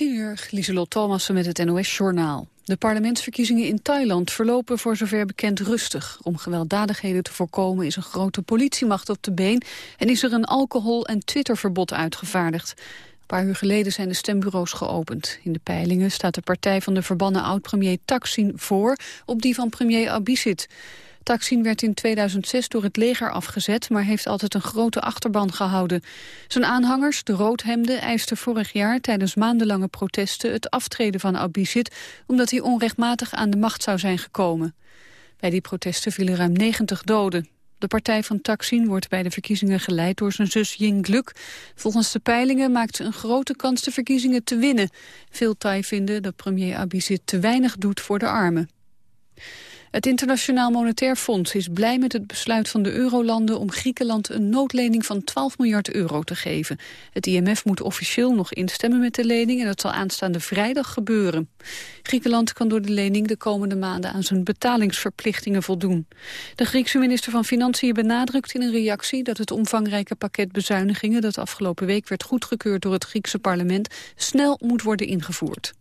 10 uur, Lieselot Thomassen met het NOS-journaal. De parlementsverkiezingen in Thailand verlopen voor zover bekend rustig. Om gewelddadigheden te voorkomen is een grote politiemacht op de been... en is er een alcohol- en Twitterverbod uitgevaardigd. Een paar uur geleden zijn de stembureaus geopend. In de peilingen staat de partij van de verbannen oud-premier Thaksin voor... op die van premier Abhisit. Taksin werd in 2006 door het leger afgezet, maar heeft altijd een grote achterban gehouden. Zijn aanhangers, de roodhemden, eisten vorig jaar tijdens maandenlange protesten het aftreden van Abhisit, omdat hij onrechtmatig aan de macht zou zijn gekomen. Bij die protesten vielen ruim 90 doden. De partij van Taksin wordt bij de verkiezingen geleid door zijn zus Yingluck. Volgens de peilingen maakt ze een grote kans de verkiezingen te winnen. Veel Thai vinden dat premier Abhisit te weinig doet voor de armen. Het Internationaal Monetair Fonds is blij met het besluit van de eurolanden om Griekenland een noodlening van 12 miljard euro te geven. Het IMF moet officieel nog instemmen met de lening en dat zal aanstaande vrijdag gebeuren. Griekenland kan door de lening de komende maanden aan zijn betalingsverplichtingen voldoen. De Griekse minister van Financiën benadrukt in een reactie dat het omvangrijke pakket bezuinigingen dat afgelopen week werd goedgekeurd door het Griekse parlement snel moet worden ingevoerd.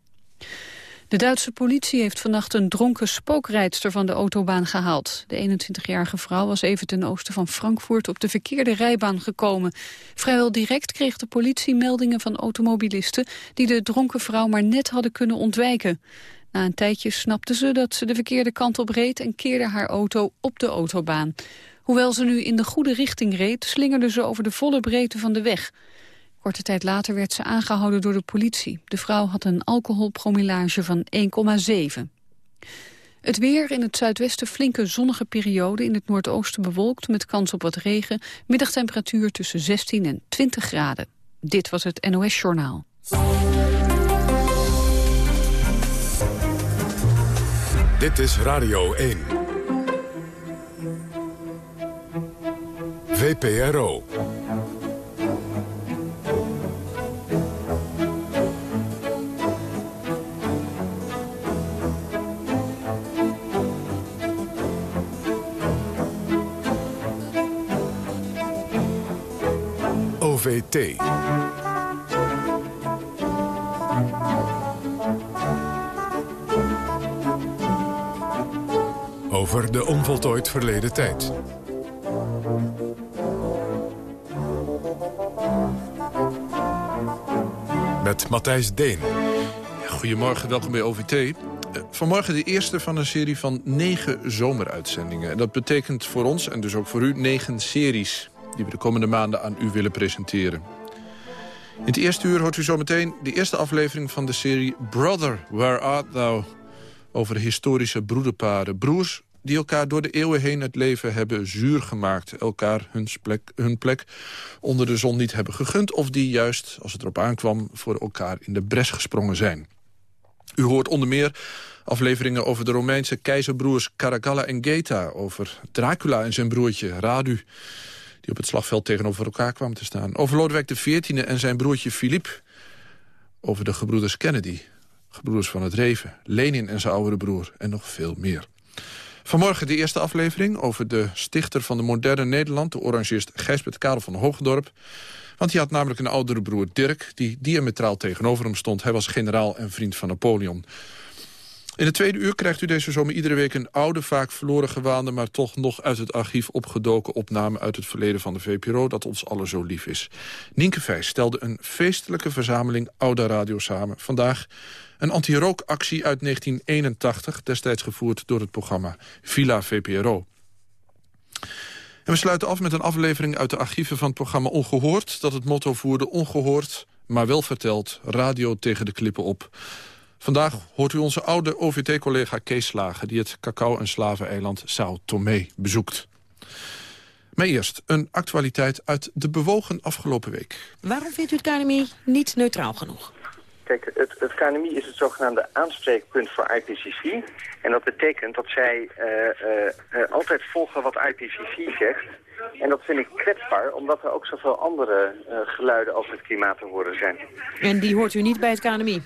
De Duitse politie heeft vannacht een dronken spookrijdster van de autobaan gehaald. De 21-jarige vrouw was even ten oosten van Frankfurt op de verkeerde rijbaan gekomen. Vrijwel direct kreeg de politie meldingen van automobilisten... die de dronken vrouw maar net hadden kunnen ontwijken. Na een tijdje snapte ze dat ze de verkeerde kant op reed... en keerde haar auto op de autobaan. Hoewel ze nu in de goede richting reed, slingerde ze over de volle breedte van de weg. Korte tijd later werd ze aangehouden door de politie. De vrouw had een alcoholpromillage van 1,7. Het weer in het zuidwesten flinke zonnige periode, in het noordoosten bewolkt met kans op wat regen, middagtemperatuur tussen 16 en 20 graden. Dit was het NOS Journaal. Dit is Radio 1. VPRO. OVT. Over de onvoltooid verleden tijd. Met Matthijs Deen. Goedemorgen, welkom bij OVT. Eh, vanmorgen de eerste van een serie van negen zomeruitzendingen. En dat betekent voor ons, en dus ook voor u, negen series die we de komende maanden aan u willen presenteren. In het eerste uur hoort u zometeen de eerste aflevering van de serie Brother, Where Art Thou? Over historische broederparen. Broers die elkaar door de eeuwen heen het leven hebben zuur gemaakt. Elkaar hun plek, hun plek onder de zon niet hebben gegund... of die juist, als het erop aankwam, voor elkaar in de bres gesprongen zijn. U hoort onder meer afleveringen over de Romeinse keizerbroers Caracalla en Geta... over Dracula en zijn broertje Radu op het slagveld tegenover elkaar kwamen te staan. Over Lodewijk XIV en zijn broertje Philippe. Over de gebroeders Kennedy, gebroeders van het Reven, Lenin en zijn oudere broer en nog veel meer. Vanmorgen de eerste aflevering over de stichter van de moderne Nederland... de orangist Gijsbert Karel van Hogendorp. Want hij had namelijk een oudere broer Dirk... die diametraal tegenover hem stond. Hij was generaal en vriend van Napoleon. In het tweede uur krijgt u deze zomer iedere week een oude, vaak verloren gewaande... maar toch nog uit het archief opgedoken opname uit het verleden van de VPRO... dat ons allen zo lief is. Nienke Vijs stelde een feestelijke verzameling oude radio samen. Vandaag een anti-rookactie uit 1981, destijds gevoerd door het programma Villa VPRO. En we sluiten af met een aflevering uit de archieven van het programma Ongehoord... dat het motto voerde Ongehoord, maar wel verteld, radio tegen de klippen op... Vandaag hoort u onze oude OVT-collega Kees Slagen... die het cacao- en slaveneiland Sao Tomé bezoekt. Maar eerst een actualiteit uit de bewogen afgelopen week. Waarom vindt u het KNMI niet neutraal genoeg? Kijk, het, het KNMI is het zogenaamde aanspreekpunt voor IPCC. En dat betekent dat zij uh, uh, altijd volgen wat IPCC zegt. En dat vind ik kwetsbaar, omdat er ook zoveel andere geluiden over het klimaat te horen zijn. En die hoort u niet bij het KNMI?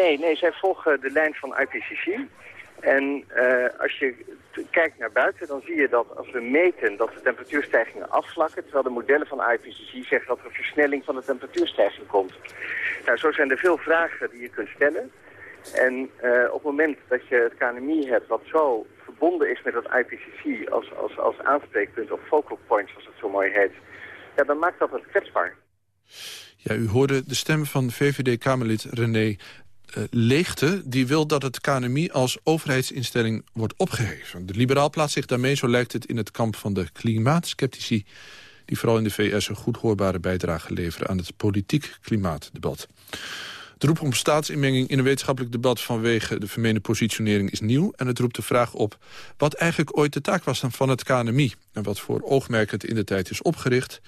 Nee, nee, zij volgen de lijn van IPCC. En uh, als je kijkt naar buiten, dan zie je dat als we meten dat de temperatuurstijgingen afvlakken, terwijl de modellen van IPCC zeggen dat er een versnelling van de temperatuurstijging komt. Nou, zo zijn er veel vragen die je kunt stellen. En eh, op het moment dat je het KNMI hebt wat zo verbonden is met het IPCC als, als, als aanspreekpunt of focal point, zoals het zo mooi heet, ja, dan maakt dat het kwetsbaar. Ja, u hoorde de stem van VVD-Kamerlid René uh, Leegte... die wil dat het KNMI als overheidsinstelling wordt opgeheven. De liberaal plaatst zich daarmee, zo lijkt het, in het kamp van de klimaatskeptici... die vooral in de VS een goed hoorbare bijdrage leveren... aan het politiek klimaatdebat. De roep om staatsinmenging in een wetenschappelijk debat... vanwege de vermeende positionering is nieuw. En het roept de vraag op wat eigenlijk ooit de taak was van het KNMI... en wat voor oogmerk het in de tijd is opgericht.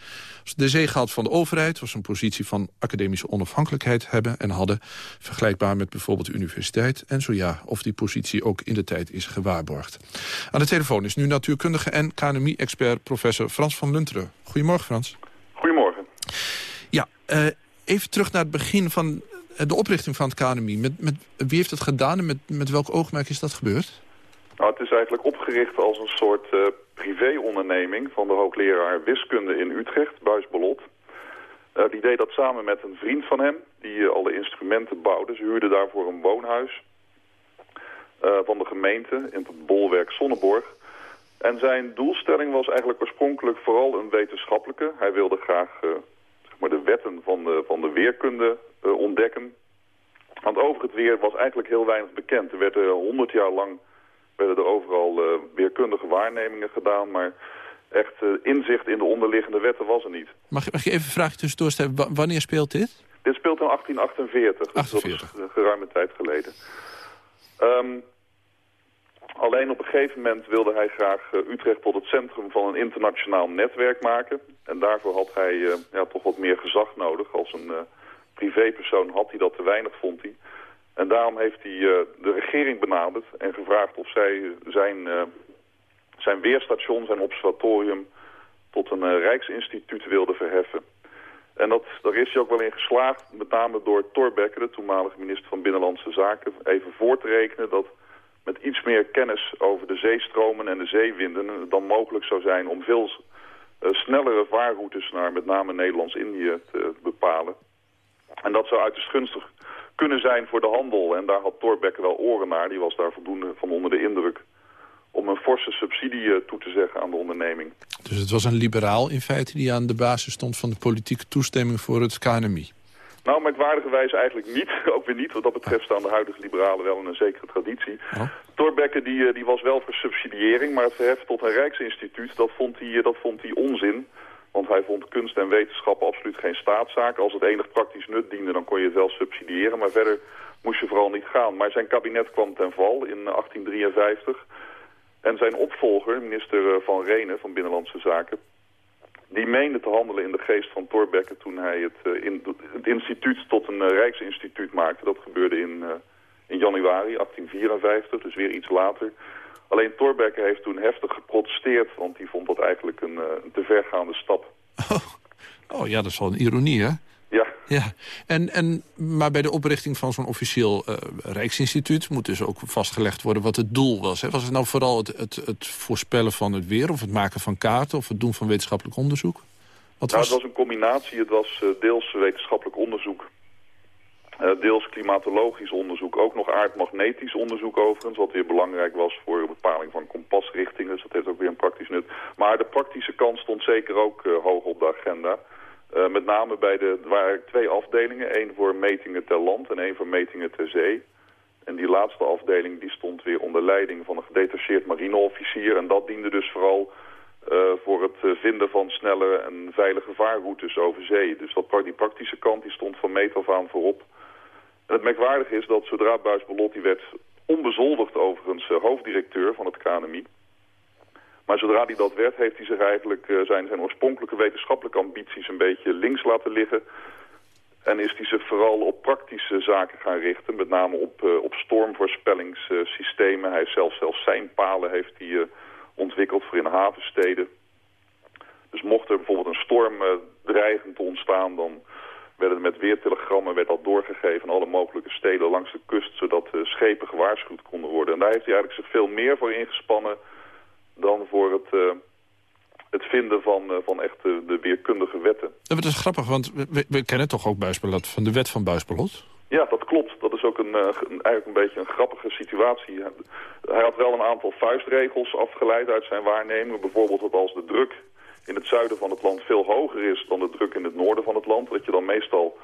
De zeegehaald van de overheid was een positie van academische onafhankelijkheid hebben en hadden... vergelijkbaar met bijvoorbeeld de universiteit. En zo ja, of die positie ook in de tijd is gewaarborgd. Aan de telefoon is nu natuurkundige en KNMI-expert professor Frans van Lunteren. Goedemorgen, Frans. Goedemorgen. Ja, uh, even terug naar het begin van eh, de oprichting van het KNMI. Met, met, wie heeft het gedaan en met, met welk oogmerk is dat gebeurd? Nou, het is eigenlijk opgericht als een soort uh, privéonderneming van de hoogleraar wiskunde in Utrecht, Buis Bolot. Uh, die deed dat samen met een vriend van hem, die uh, alle instrumenten bouwde. Ze huurden daarvoor een woonhuis van de gemeente in het bolwerk Sonneborg. En zijn doelstelling was eigenlijk oorspronkelijk vooral een wetenschappelijke. Hij wilde graag maar de wetten van de, van de weerkunde ontdekken. Want over het weer was eigenlijk heel weinig bekend. Er werden honderd jaar lang werden er overal uh, weerkundige waarnemingen gedaan, maar echt inzicht in de onderliggende wetten was er niet. Mag, mag je even een vraagje tussendoor stellen? W wanneer speelt dit? Dit speelt in 1848, 48. dus dat is geruime tijd geleden. Um, alleen op een gegeven moment wilde hij graag uh, Utrecht tot het centrum van een internationaal netwerk maken. En daarvoor had hij uh, ja, toch wat meer gezag nodig als een... Uh, privépersoon had hij dat te weinig, vond hij. En daarom heeft hij uh, de regering benaderd en gevraagd of zij zijn, uh, zijn weerstation, zijn observatorium, tot een rijksinstituut wilde verheffen. En dat, daar is hij ook wel in geslaagd, met name door Thorbecke, de toenmalige minister van Binnenlandse Zaken, even voor te rekenen dat met iets meer kennis over de zeestromen en de zeewinden dan mogelijk zou zijn om veel snellere vaarroutes naar met name Nederlands-Indië te bepalen. En dat zou uiterst gunstig kunnen zijn voor de handel. En daar had Thorbecke wel oren naar. Die was daar voldoende van onder de indruk om een forse subsidie eh, toe te zeggen aan de onderneming. Dus het was een liberaal in feite die aan de basis stond van de politieke toestemming voor het KNMI? Nou, merkwaardigerwijs eigenlijk niet. Ook weer niet. Wat dat betreft staan de huidige liberalen wel in een zekere traditie. Oh. Thorbecke die, eh, die was wel voor subsidiëring, maar het verheffen tot een rijksinstituut, dat vond hij, eh, dat vond hij onzin. Want hij vond kunst en wetenschap absoluut geen staatszaak. Als het enig praktisch nut diende, dan kon je het wel subsidiëren. Maar verder moest je vooral niet gaan. Maar zijn kabinet kwam ten val in 1853. En zijn opvolger, minister eh, Van Renen van Binnenlandse Zaken... die meende te handelen in de geest van Thorbecke... toen hij het, uh, in, het instituut tot een rijksinstituut maakte. Dat gebeurde in, in januari 1854, dus weer iets later... Alleen Thorbecke heeft toen heftig geprotesteerd, want die vond dat eigenlijk een, uh, een te vergaande stap. Oh. oh. ja, dat is wel een ironie, hè? Ja. ja. En, en, maar bij de oprichting van zo'n officieel uh, Rijksinstituut... moet dus ook vastgelegd worden wat het doel was. Hè? Was het nou vooral het, het, het, voorspellen van het weer... of het maken van kaarten of het doen van wetenschappelijk onderzoek? Wat nou, was... het was een combinatie. Het was uh, deels wetenschappelijk onderzoek deels klimatologisch onderzoek, ook nog aardmagnetisch onderzoek overigens, wat weer belangrijk was voor de bepaling van kompasrichtingen, dus dat heeft ook weer een praktisch nut. Maar de praktische kant stond zeker ook uh, hoog op de agenda. Uh, met name bij de, er waren twee afdelingen, één voor metingen ter land en één voor metingen ter zee. En die laatste afdeling die stond weer onder leiding van een gedetacheerd marineofficier en dat diende dus vooral voor het vinden van snelle en veilige vaarroutes over zee. Dus dat, die praktische kant die stond van meet af aan voorop. Het merkwaardige is dat zodra Buis Belotti werd onbezoldigd overigens uh, hoofddirecteur van het KNMI. Maar zodra hij dat werd, heeft hij zich eigenlijk uh, zijn, zijn oorspronkelijke wetenschappelijke ambities een beetje links laten liggen. En is hij zich vooral op praktische zaken gaan richten, met name op, uh, op stormvoorspellingssystemen. hij heeft zelfs, zelfs zijn palen heeft hij, ontwikkeld voor in havensteden. Dus mocht er bijvoorbeeld een storm dreigend ontstaan, dan werden met weertelegrammen werd dat doorgegeven aan alle mogelijke steden langs de kust, zodat uh, schepen gewaarschuwd konden worden. En daar heeft hij eigenlijk zich veel meer voor ingespannen dan voor het, uh, het vinden van, uh, van echt de weerkundige wetten. Ja, dat is grappig, want we, we kennen toch ook Buisbelot van de wet van Buisbelot? Ja, dat klopt. Dat is ook een, een, eigenlijk een beetje een grappige situatie. Hij had wel een aantal vuistregels afgeleid uit zijn waarnemingen. Bijvoorbeeld dat als de druk in het zuiden van het land veel hoger is dan de druk in het noorden van het land... dat je dan meestal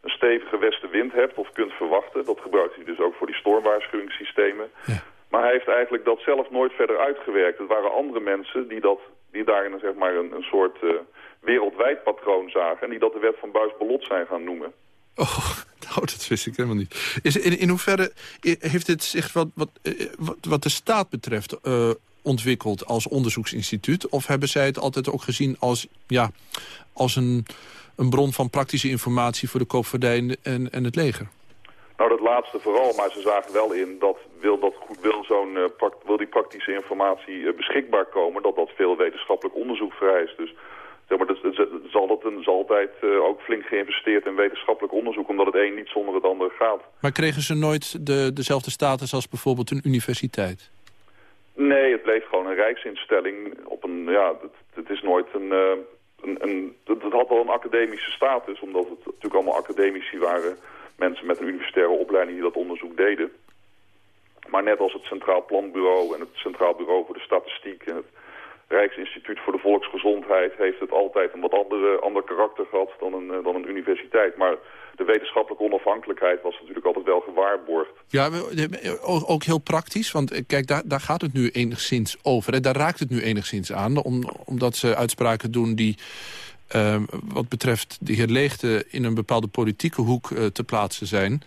een stevige westenwind hebt of kunt verwachten. Dat gebruikt hij dus ook voor die stormwaarschuwingssystemen. Ja. Maar hij heeft eigenlijk dat zelf nooit verder uitgewerkt. Het waren andere mensen die, dat, die daarin zeg maar, een, een soort uh, wereldwijd patroon zagen... en die dat de wet van Buis-Belot zijn gaan noemen. Oh, nou, dat wist ik helemaal niet. Is, in, in hoeverre heeft dit zich wat, wat, eh, wat, wat de staat betreft... Uh, ontwikkeld als onderzoeksinstituut? Of hebben zij het altijd ook gezien als, ja, als een, een bron van praktische informatie... voor de koopvaardij en, en het leger? Nou, dat laatste vooral, maar ze zagen wel in dat wil, dat goed, wil, zo'n, uh, wil die praktische informatie uh, beschikbaar komen... dat dat veel wetenschappelijk onderzoek vereist. Dus zeg maar, zal, dat een, zal altijd uh, ook flink geïnvesteerd in wetenschappelijk onderzoek... omdat het een niet zonder het ander gaat. Maar kregen ze nooit de, dezelfde status als bijvoorbeeld een universiteit? Nee, het bleef gewoon een rijksinstelling. Op een, ja, het, het is nooit een... een, een het, het had wel een academische status, omdat het natuurlijk allemaal academici waren mensen met een universitaire opleiding die dat onderzoek deden. Maar net als het Centraal Planbureau en het Centraal Bureau voor de Statistiek... en het Rijksinstituut voor de Volksgezondheid... heeft het altijd een wat andere, ander karakter gehad dan een, eh, dan een universiteit. Maar de wetenschappelijke onafhankelijkheid was natuurlijk altijd wel gewaarborgd. Ja, ook heel praktisch, want eh, kijk, daar, daar gaat het nu enigszins over. Hè? Daar raakt het nu enigszins aan, om, omdat ze uitspraken doen die uh, wat betreft de heer Leegte in een bepaalde politieke hoek te plaatsen zijn...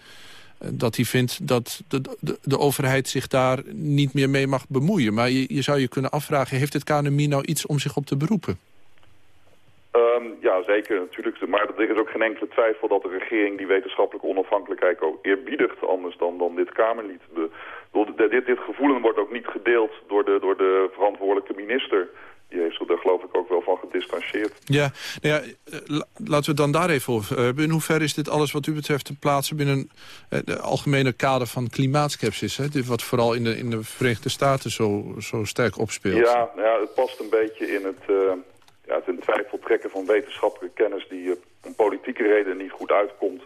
Uh, dat hij vindt dat de, de, de, overheid zich daar niet meer mee mag bemoeien. Maar je, zou je kunnen afvragen, heeft het KNMI nou iets om zich op te beroepen? Um, ja, zeker natuurlijk. Maar er is ook geen enkele twijfel dat de regering die wetenschappelijke onafhankelijkheid ook eerbiedigt anders dan, dan dit Kamerlid. De, dit, dit gevoelen wordt ook niet gedeeld door de, door de verantwoordelijke minister die heeft zich daar geloof ik ook wel van gedistanceerd. Ja, nou ja eh, laten we het dan daar even over hebben. In hoeverre is dit alles wat u betreft te plaatsen binnen het eh, algemene kader van klimaatskepsis? Hè? Dit wat vooral in de, in de Verenigde Staten zo, zo sterk opspeelt. Ja, nou ja, het past een beetje in het, uh, ja, het in twijfel trekken van wetenschappelijke kennis... die om politieke redenen niet goed uitkomt.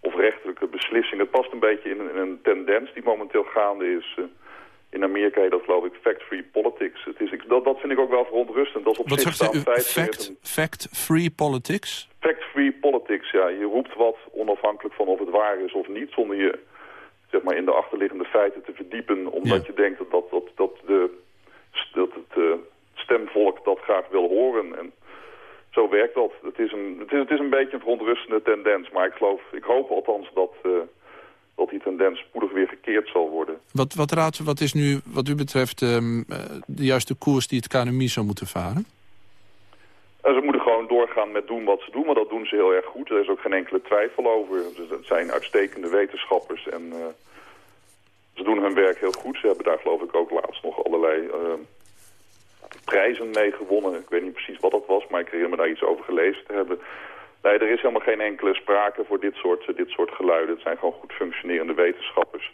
Of rechterlijke beslissingen. Het past een beetje in, in een tendens die momenteel gaande is... In Amerika heet dat geloof ik fact-free politics. Het is, dat, dat vind ik ook wel verontrustend. Dat is op wat zich zegt u? Fact, fact-free politics? Fact-free politics, ja. Je roept wat onafhankelijk van of het waar is of niet... zonder je zeg maar, in de achterliggende feiten te verdiepen... omdat je denkt dat, dat, dat, dat, de, dat het uh, stemvolk dat graag wil horen... En, zo werkt dat. Het is, een, het, is, het is een beetje een verontrustende tendens. Maar ik geloof, ik hoop althans dat, uh, dat die tendens spoedig weer gekeerd zal worden. Wat, wat, raadt, wat is nu wat u betreft um, de juiste koers die het KNMI zou moeten varen? ze moeten gewoon doorgaan met doen wat ze doen, maar dat doen ze heel erg goed. Er is ook geen enkele twijfel over. Het zijn uitstekende wetenschappers en uh, ze doen hun werk heel goed. Ze hebben daar geloof ik ook laatst nog allerlei uh, prijzen mee gewonnen. Ik weet niet precies wat dat was, maar ik herinner me daar iets over gelezen te hebben. Nee, er is helemaal geen enkele sprake voor dit soort, dit soort geluiden. Het zijn gewoon goed functionerende wetenschappers.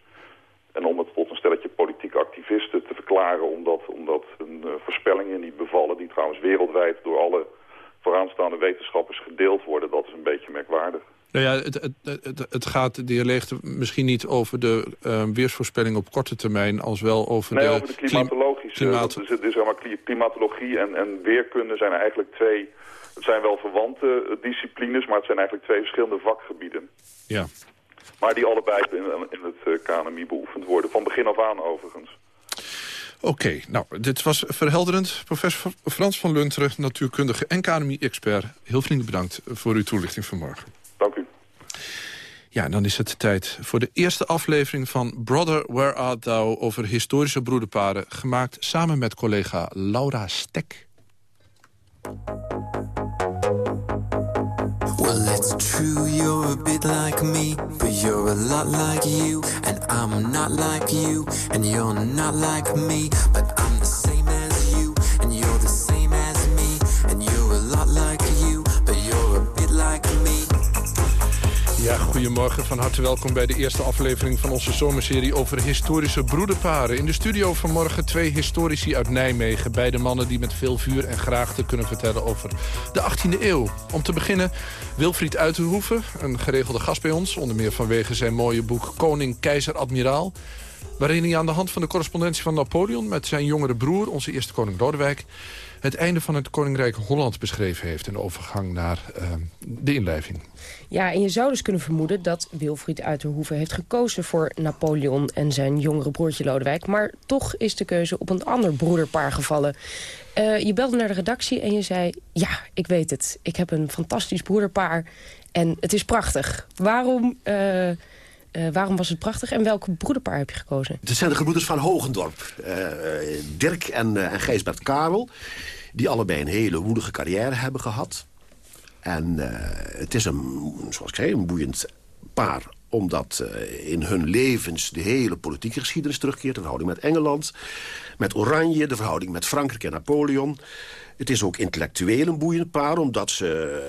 En om het tot een stelletje politieke activisten te verklaren... omdat, omdat een uh, voorspellingen niet bevallen... die trouwens wereldwijd door alle vooraanstaande wetenschappers gedeeld worden... dat is een beetje merkwaardig. Nou ja, het, het, het, het gaat, de heer Leegte, misschien niet over de uh, weersvoorspelling op korte termijn... als wel over nee, de... over de klimatologische... Klimaat... Dus, dus, zeg maar, klimatologie en, en weerkunde zijn eigenlijk twee het zijn wel verwante eh, disciplines, maar het zijn eigenlijk twee verschillende vakgebieden. Ja. Maar die allebei in, in het eh, KNMI beoefend worden, van begin af aan overigens. Oké, nou, dit was verhelderend. Professor Frans van Lunteren, natuurkundige en KNMI-expert. Heel vriendelijk bedankt voor uw toelichting vanmorgen. Dank u. Ja, dan is het tijd voor de eerste aflevering van Brother, Where Art Thou... over historische broederparen, gemaakt samen met collega Laura Stek. It's true, you're a bit like me, but you're a lot like you, and I'm not like you, and you're not like me, but I'm Ja, goedemorgen. Van harte welkom bij de eerste aflevering van onze zomerserie over historische broederparen. In de studio vanmorgen twee historici uit Nijmegen. Beide mannen die met veel vuur en graagte kunnen vertellen over de 18e eeuw. Om te beginnen Wilfried Uiterhoeven, een geregelde gast bij ons. Onder meer vanwege zijn mooie boek Koning, Keizer, Admiraal. Waarin hij aan de hand van de correspondentie van Napoleon... met zijn jongere broer, onze eerste koning Lodewijk het einde van het Koninkrijk Holland beschreven heeft... en overgang naar uh, de inlijving. Ja, en je zou dus kunnen vermoeden dat Wilfried Uiterhoeven heeft gekozen voor Napoleon en zijn jongere broertje Lodewijk. Maar toch is de keuze op een ander broederpaar gevallen. Uh, je belde naar de redactie en je zei, ja, ik weet het. Ik heb een fantastisch broederpaar en het is prachtig. Waarom... Uh, uh, waarom was het prachtig en welke broederpaar heb je gekozen? Het zijn de gebroeders van Hogendorp. Uh, Dirk en, uh, en Gijsbert Karel. Die allebei een hele woelige carrière hebben gehad. En het is een, zoals ik zei, een boeiend paar omdat in hun levens de hele politieke geschiedenis terugkeert. De verhouding met Engeland, met Oranje, de verhouding met Frankrijk en Napoleon. Het is ook intellectueel een boeiend paar... omdat ze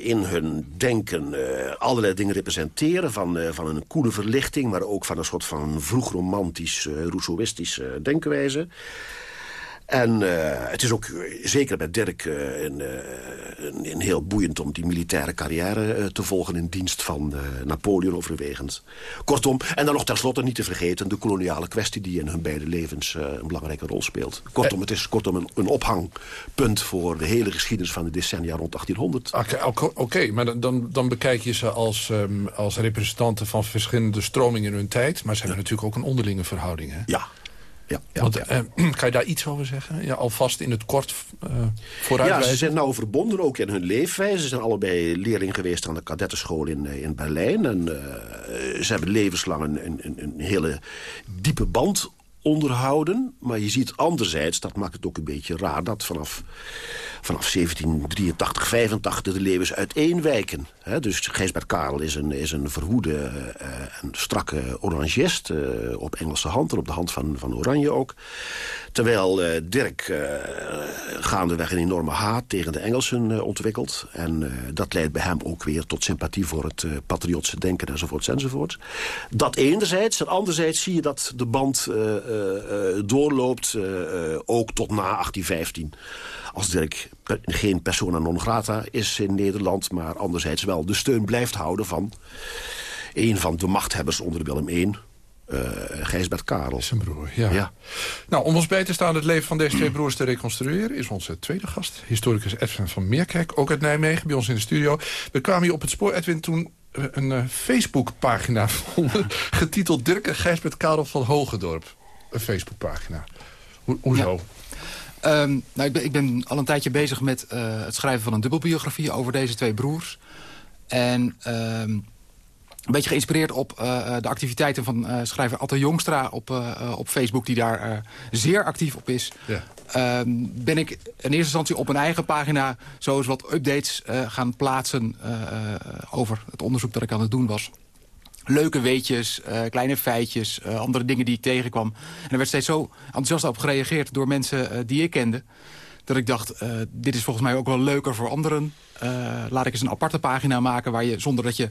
in hun denken uh, allerlei dingen representeren... Van, uh, van een koele verlichting... maar ook van een soort van vroegromantisch, uh, rousseauistische denkwijze. En uh, het is ook zeker bij Dirk uh, een, een, een, heel boeiend om die militaire carrière te volgen... in dienst van Napoleon overwegend. Kortom, en dan nog tenslotte niet te vergeten... de koloniale kwestie die in hun beide levens een belangrijke rol speelt. Kortom, het is kortom een, een ophangpunt voor de hele geschiedenis van de decennia rond 1800. Oké, okay, okay, maar dan, dan bekijk je ze als, um, als representanten van verschillende stromingen in hun tijd... maar ze hebben natuurlijk ook een onderlinge verhouding, hè? Ja, ja, ja, Want, ja. Uh, kan je daar iets over zeggen? Ja, alvast in het kort uh, vooruitwijzen? Ja, ze zijn nauw verbonden ook in hun leefwijze. Ze zijn allebei leerling geweest aan de kadettenschool in, in Berlijn. En uh, ze hebben levenslang een, een, een hele diepe band onderhouden. Maar je ziet anderzijds, dat maakt het ook een beetje raar... dat vanaf, vanaf 1783, 85 de levens uiteenwijken. He, dus Gijsbert Karel is een, is een verwoede en strakke orangist... Uh, op Engelse hand en op de hand van, van Oranje ook. Terwijl uh, Dirk gaandeweg een enorme haat tegen de Engelsen ontwikkelt. En dat leidt bij hem ook weer tot sympathie voor het patriotse denken enzovoorts enzovoorts. Dat enerzijds. En anderzijds zie je dat de band doorloopt, uh, ook tot na 1815. Als Dirk geen persona non grata is in Nederland... maar anderzijds wel de steun blijft houden van... een van de machthebbers onder Willem I... Uh, Gijsbert Karel. Zijn broer, ja. ja. Nou, om ons bij te staan het leven van deze twee broers te reconstrueren... is onze tweede gast, historicus Edwin van Meerkijk, ook uit Nijmegen, bij ons in de studio. We kwamen hier op het spoor, Edwin, toen een uh, Facebookpagina vonden... getiteld Dirk en Gijsbert Karel van Hogendorp. Een Facebookpagina. Ho hoezo? Ja. Um, nou, ik, ben, ik ben al een tijdje bezig met uh, het schrijven van een dubbelbiografie... over deze twee broers. En... Um, een beetje geïnspireerd op uh, de activiteiten van uh, schrijver Atte Jongstra op, uh, op Facebook... die daar zeer actief op is. Ja. Ehm, ben ik in eerste instantie op mijn eigen pagina... zo eens wat updates gaan plaatsen over het onderzoek dat ik aan het doen was leuke weetjes, uh, kleine feitjes, uh, andere dingen die ik tegenkwam. En er werd steeds zo enthousiast op gereageerd door mensen uh, die ik kende... dat ik dacht, dit is volgens mij ook wel leuker voor anderen. laat ik eens een aparte pagina maken waar je, zonder dat je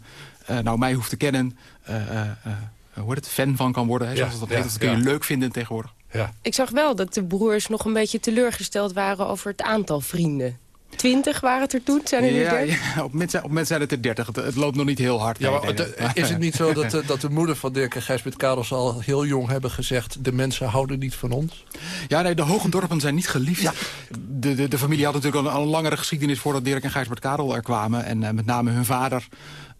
nou mij hoeft te kennen... hoe het, fan van kan worden, hè, zoals ja, dat heet. dat kun je leuk vinden tegenwoordig. Ja. Ik zag wel dat de broers nog een beetje teleurgesteld waren over het aantal vrienden. 20 waren het er toen, zijn er nu ja, ja, op het moment zijn het er 30. Het, het, loopt nog niet heel hard. Ja, maar, is het niet zo dat, de, dat de moeder van Dirk en Gijsbert Karels al heel jong hebben gezegd... de mensen houden niet van ons? Ja, nee, de Hogendorpen zijn niet geliefd. Ja. De, de, de familie had natuurlijk al een, een langere geschiedenis... voordat Dirk en Gijsbert Karel er kwamen. En uh, met name hun vader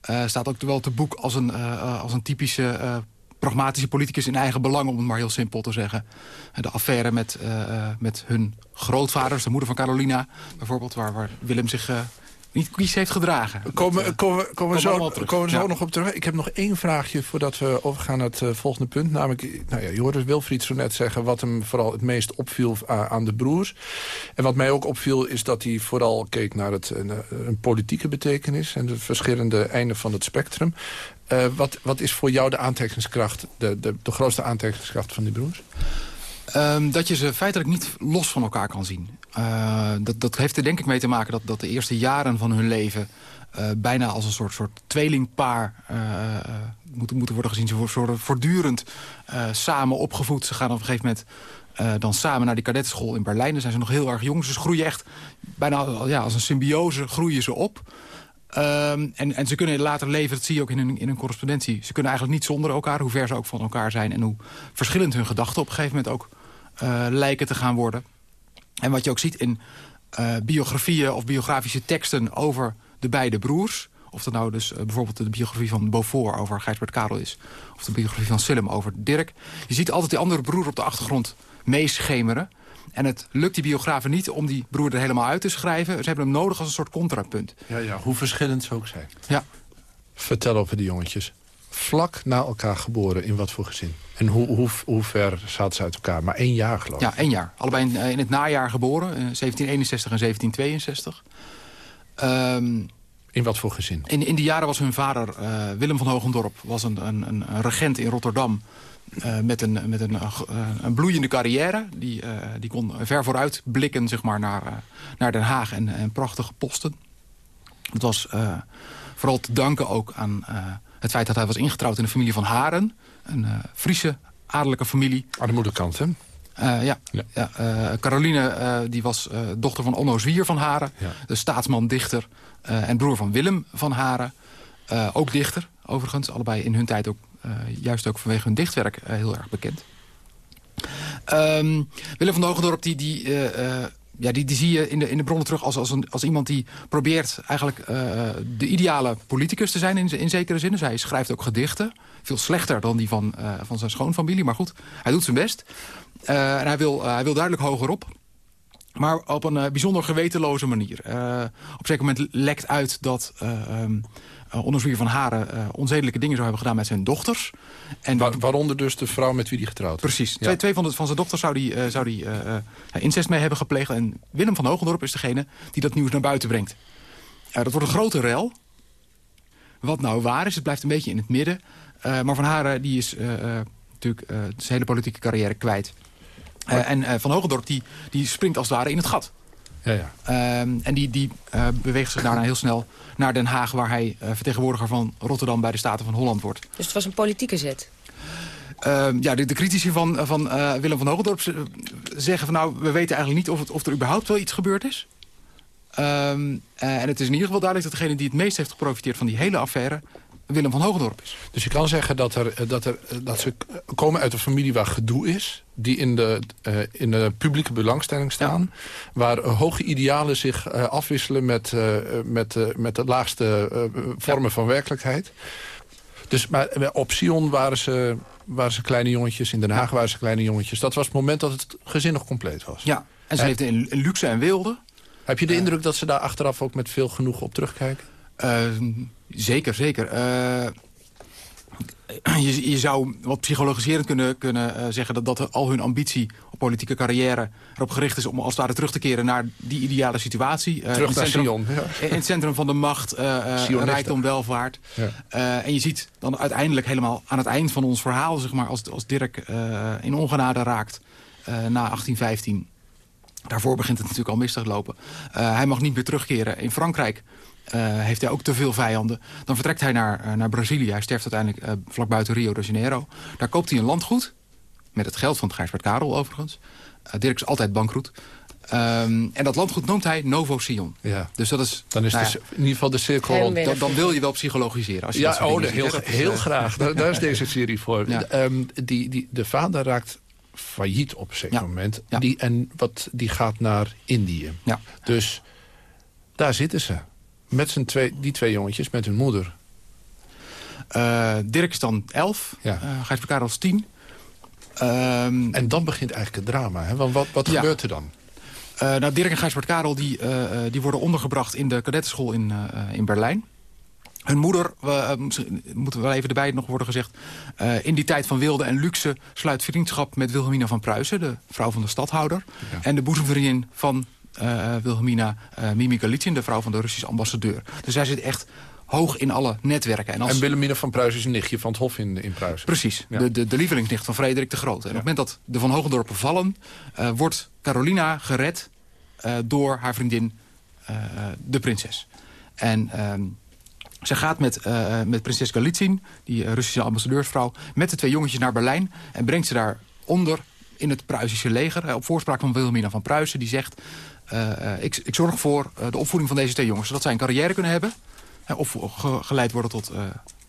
uh, staat ook wel te boek als een, uh, als een typische pragmatische politicus in eigen belang, om het maar heel simpel te zeggen. De affaire met, uh, met hun grootvaders, de moeder van Carolina bijvoorbeeld... waar, waar Willem zich uh, niet kies heeft gedragen. Komen, dat, uh, komen, komen, zo, komen we zo ja. nog op terug. Ik heb nog één vraagje voordat we overgaan naar het volgende punt. Namelijk, nou ja, je hoorde Wilfried zo net zeggen... wat hem vooral het meest opviel aan de broers. En wat mij ook opviel is dat hij vooral keek naar het, een, een politieke betekenis... en de verschillende einden van het spectrum. Uh, wat, wat is voor jou de aantrekkingskracht, de, de, de grootste aantrekkingskracht van die broers? Um, dat je ze feitelijk niet los van elkaar kan zien. Uh, dat, dat heeft er denk ik mee te maken dat, dat de eerste jaren van hun leven... bijna als een soort, soort tweelingpaar moeten, moeten worden gezien. Ze worden voortdurend samen opgevoed. Ze gaan op een gegeven moment dan samen naar die kadetschool in Berlijn. Dan zijn ze nog heel erg jong. Ze groeien echt bijna ja, als een symbiose groeien ze op. Ehm, en, en ze kunnen later leven, dat zie je ook in hun, in correspondentie. Ze kunnen eigenlijk niet zonder elkaar, hoe ver ze ook van elkaar zijn... en hoe verschillend hun gedachten op een gegeven moment ook uh, lijken te gaan worden. En wat je ook ziet in uh, biografieën of biografische teksten over de beide broers... of dat nou dus uh, bijvoorbeeld de biografie van Beaufort over Gijsbert Karel is... of de biografie van Sillem over Dirk... je ziet altijd die andere broer op de achtergrond meeschemeren... En het lukt die biografen niet om die broer er helemaal uit te schrijven. Ze hebben hem nodig als een soort contrapunt. Ja, ja hoe verschillend ze ook zijn. Ja. Vertel over die jongetjes. Vlak na elkaar geboren, in wat voor gezin? En hoe, hoe, hoe ver zaten ze uit elkaar? Maar één jaar geloof ik. Ja, één jaar. Allebei in, in het najaar geboren, 1761 en 1762. Um, in wat voor gezin? In, in die jaren was hun vader, uh, Willem van Hogendorp... was een, een, een regent in Rotterdam uh, met, een, met een, uh, een bloeiende carrière. Die, die kon ver vooruit blikken zeg maar, naar, naar Den Haag en, en prachtige posten. Het was vooral te danken ook aan het feit dat hij was ingetrouwd in de familie van Haren. Een Friese adellijke familie. Aan de moederkant, hè? ja, ja. ja Caroline die was dochter van Onno Zwier van Haren. Ja. De staatsman, dichter en broer van Willem van Haren. ook dichter, overigens. Allebei in hun tijd ook juist ook vanwege hun dichtwerk uh, heel erg bekend. Um, Willem van Hogendorp, die, die, uh, ja, die, die zie je in de, in de bronnen terug als, als, een, als iemand die probeert eigenlijk de ideale politicus te zijn in, in zekere zin. Dus hij schrijft ook gedichten. Veel slechter dan die van, van zijn schoonfamilie, maar goed, hij doet zijn best. en hij wil, hij wil duidelijk hogerop. Maar op een bijzonder gewetenloze manier. op een zeker moment lekt uit dat... Um, uh, onderzoeker van Haren uh, onzedelijke dingen zou hebben gedaan met zijn dochters. En Waar, waaronder dus de vrouw met wie hij getrouwd Precies. Ja. Twee, twee van, de, van zijn dochters zou die, uh, zou die incest mee hebben gepleegd. En Willem van Hogendorp is degene die dat nieuws naar buiten brengt. dat wordt een grote rel. Wat nou waar is, het blijft een beetje in het midden. maar Van Haren die is natuurlijk zijn hele politieke carrière kwijt. en Van Hogendorp die, die springt als het ware in het gat. Ja, ja. Um, en die, die beweegt zich daarna heel snel naar Den Haag... waar hij uh, vertegenwoordiger van Rotterdam bij de Staten van Holland wordt. Dus het was een politieke zet? Uh, ja, de, de, critici van, van uh, Willem van Hogendorp zeggen van... nou, we weten eigenlijk niet of, het, of er überhaupt wel iets gebeurd is. Um, en het is in ieder geval duidelijk dat degene die het meest heeft geprofiteerd van die hele affaire... Willem van Hogendorp is. Dus je kan zeggen dat, er, dat, er, dat ze komen uit een familie waar gedoe is... die in de, uh, in de publieke belangstelling staan... Ja. waar hoge idealen zich uh, afwisselen met, met, met de laagste vormen ja. van werkelijkheid. Dus, maar op Sion waren ze, waren ze kleine jongetjes, in Den Haag waren ze kleine jongetjes. Dat was het moment dat het gezin nog compleet was. Ja, en ze en, leefden in, in luxe en wilde. Heb je de indruk dat ze daar achteraf ook met veel genoegen op terugkijken? Uh, zeker, zeker. Uh, je, je, zou wat psychologiserend kunnen, kunnen uh, zeggen... Dat, dat al hun ambitie op politieke carrière erop gericht is... om als het ware terug te keren naar die ideale situatie. terug in naar Sion. Ja. In het centrum van de macht, rijkdom, welvaart. Ja. en je ziet dan uiteindelijk helemaal aan het eind van ons verhaal... Zeg maar, als, als Dirk in ongenade raakt na 1815... Daarvoor begint het natuurlijk al mis te lopen. hij mag niet meer terugkeren in Frankrijk... Uh, heeft hij ook te veel vijanden. Dan vertrekt hij naar, uh, naar Brazilië. Hij sterft uiteindelijk uh, vlak buiten Rio de Janeiro. Daar koopt hij een landgoed. Met het geld van het Gijsbert Karel overigens. Dirk is altijd bankroet. Um, en dat landgoed noemt hij Novo Sion. Ja. Dus dat is, dan is nou ja, de, in ieder geval de cirkel rond. Dan, dan, wil je wel psychologiseren. Als je ja, oh, heel, heel, graag. daar, daar, is deze serie voor. Ja. Um, die, die, de vader raakt failliet op een zeker ja. moment. Die, en wat, die gaat naar Indië. Ja. Dus daar zitten ze. Met zijn twee, die twee jongetjes, met hun moeder. Uh, Dirk is dan elf, ja. uh, Gijs Karel is tien. Um, en dan begint eigenlijk het drama. Hè? Want wat, wat ja. gebeurt er dan? Uh, nou, Dirk en Gijsbert Karel die, die worden ondergebracht in de kadettenschool in, in Berlijn. Hun moeder, moeten wel even erbij nog worden gezegd... in die tijd van wilde en luxe sluit vriendschap met Wilhelmina van Pruisen... de vrouw van de stadhouder. Ja. En de boezemvriendin van uh, Wilhelmina uh, Mimi Galitzin, de vrouw van de Russische ambassadeur. Dus zij zit echt hoog in alle netwerken. En, als... en Wilhelmina van Pruisen is een nichtje van het Hof in, in Pruisen. Precies, ja. de, de, de lievelingsnicht van Frederik de Grote. En ja. op het moment dat de Van Hogendorpen vallen... Uh, wordt Carolina gered door haar vriendin, de prinses. En ehm, Zij gaat met, uh, met prinses Galitzin, die Russische ambassadeursvrouw... met de twee jongetjes naar Berlijn en brengt ze daar onder in het Pruisische leger. op voorspraak van Wilhelmina van Pruisen, die zegt... ik, ik, zorg voor de opvoeding van deze twee jongens... zodat zij een carrière kunnen hebben... of geleid worden tot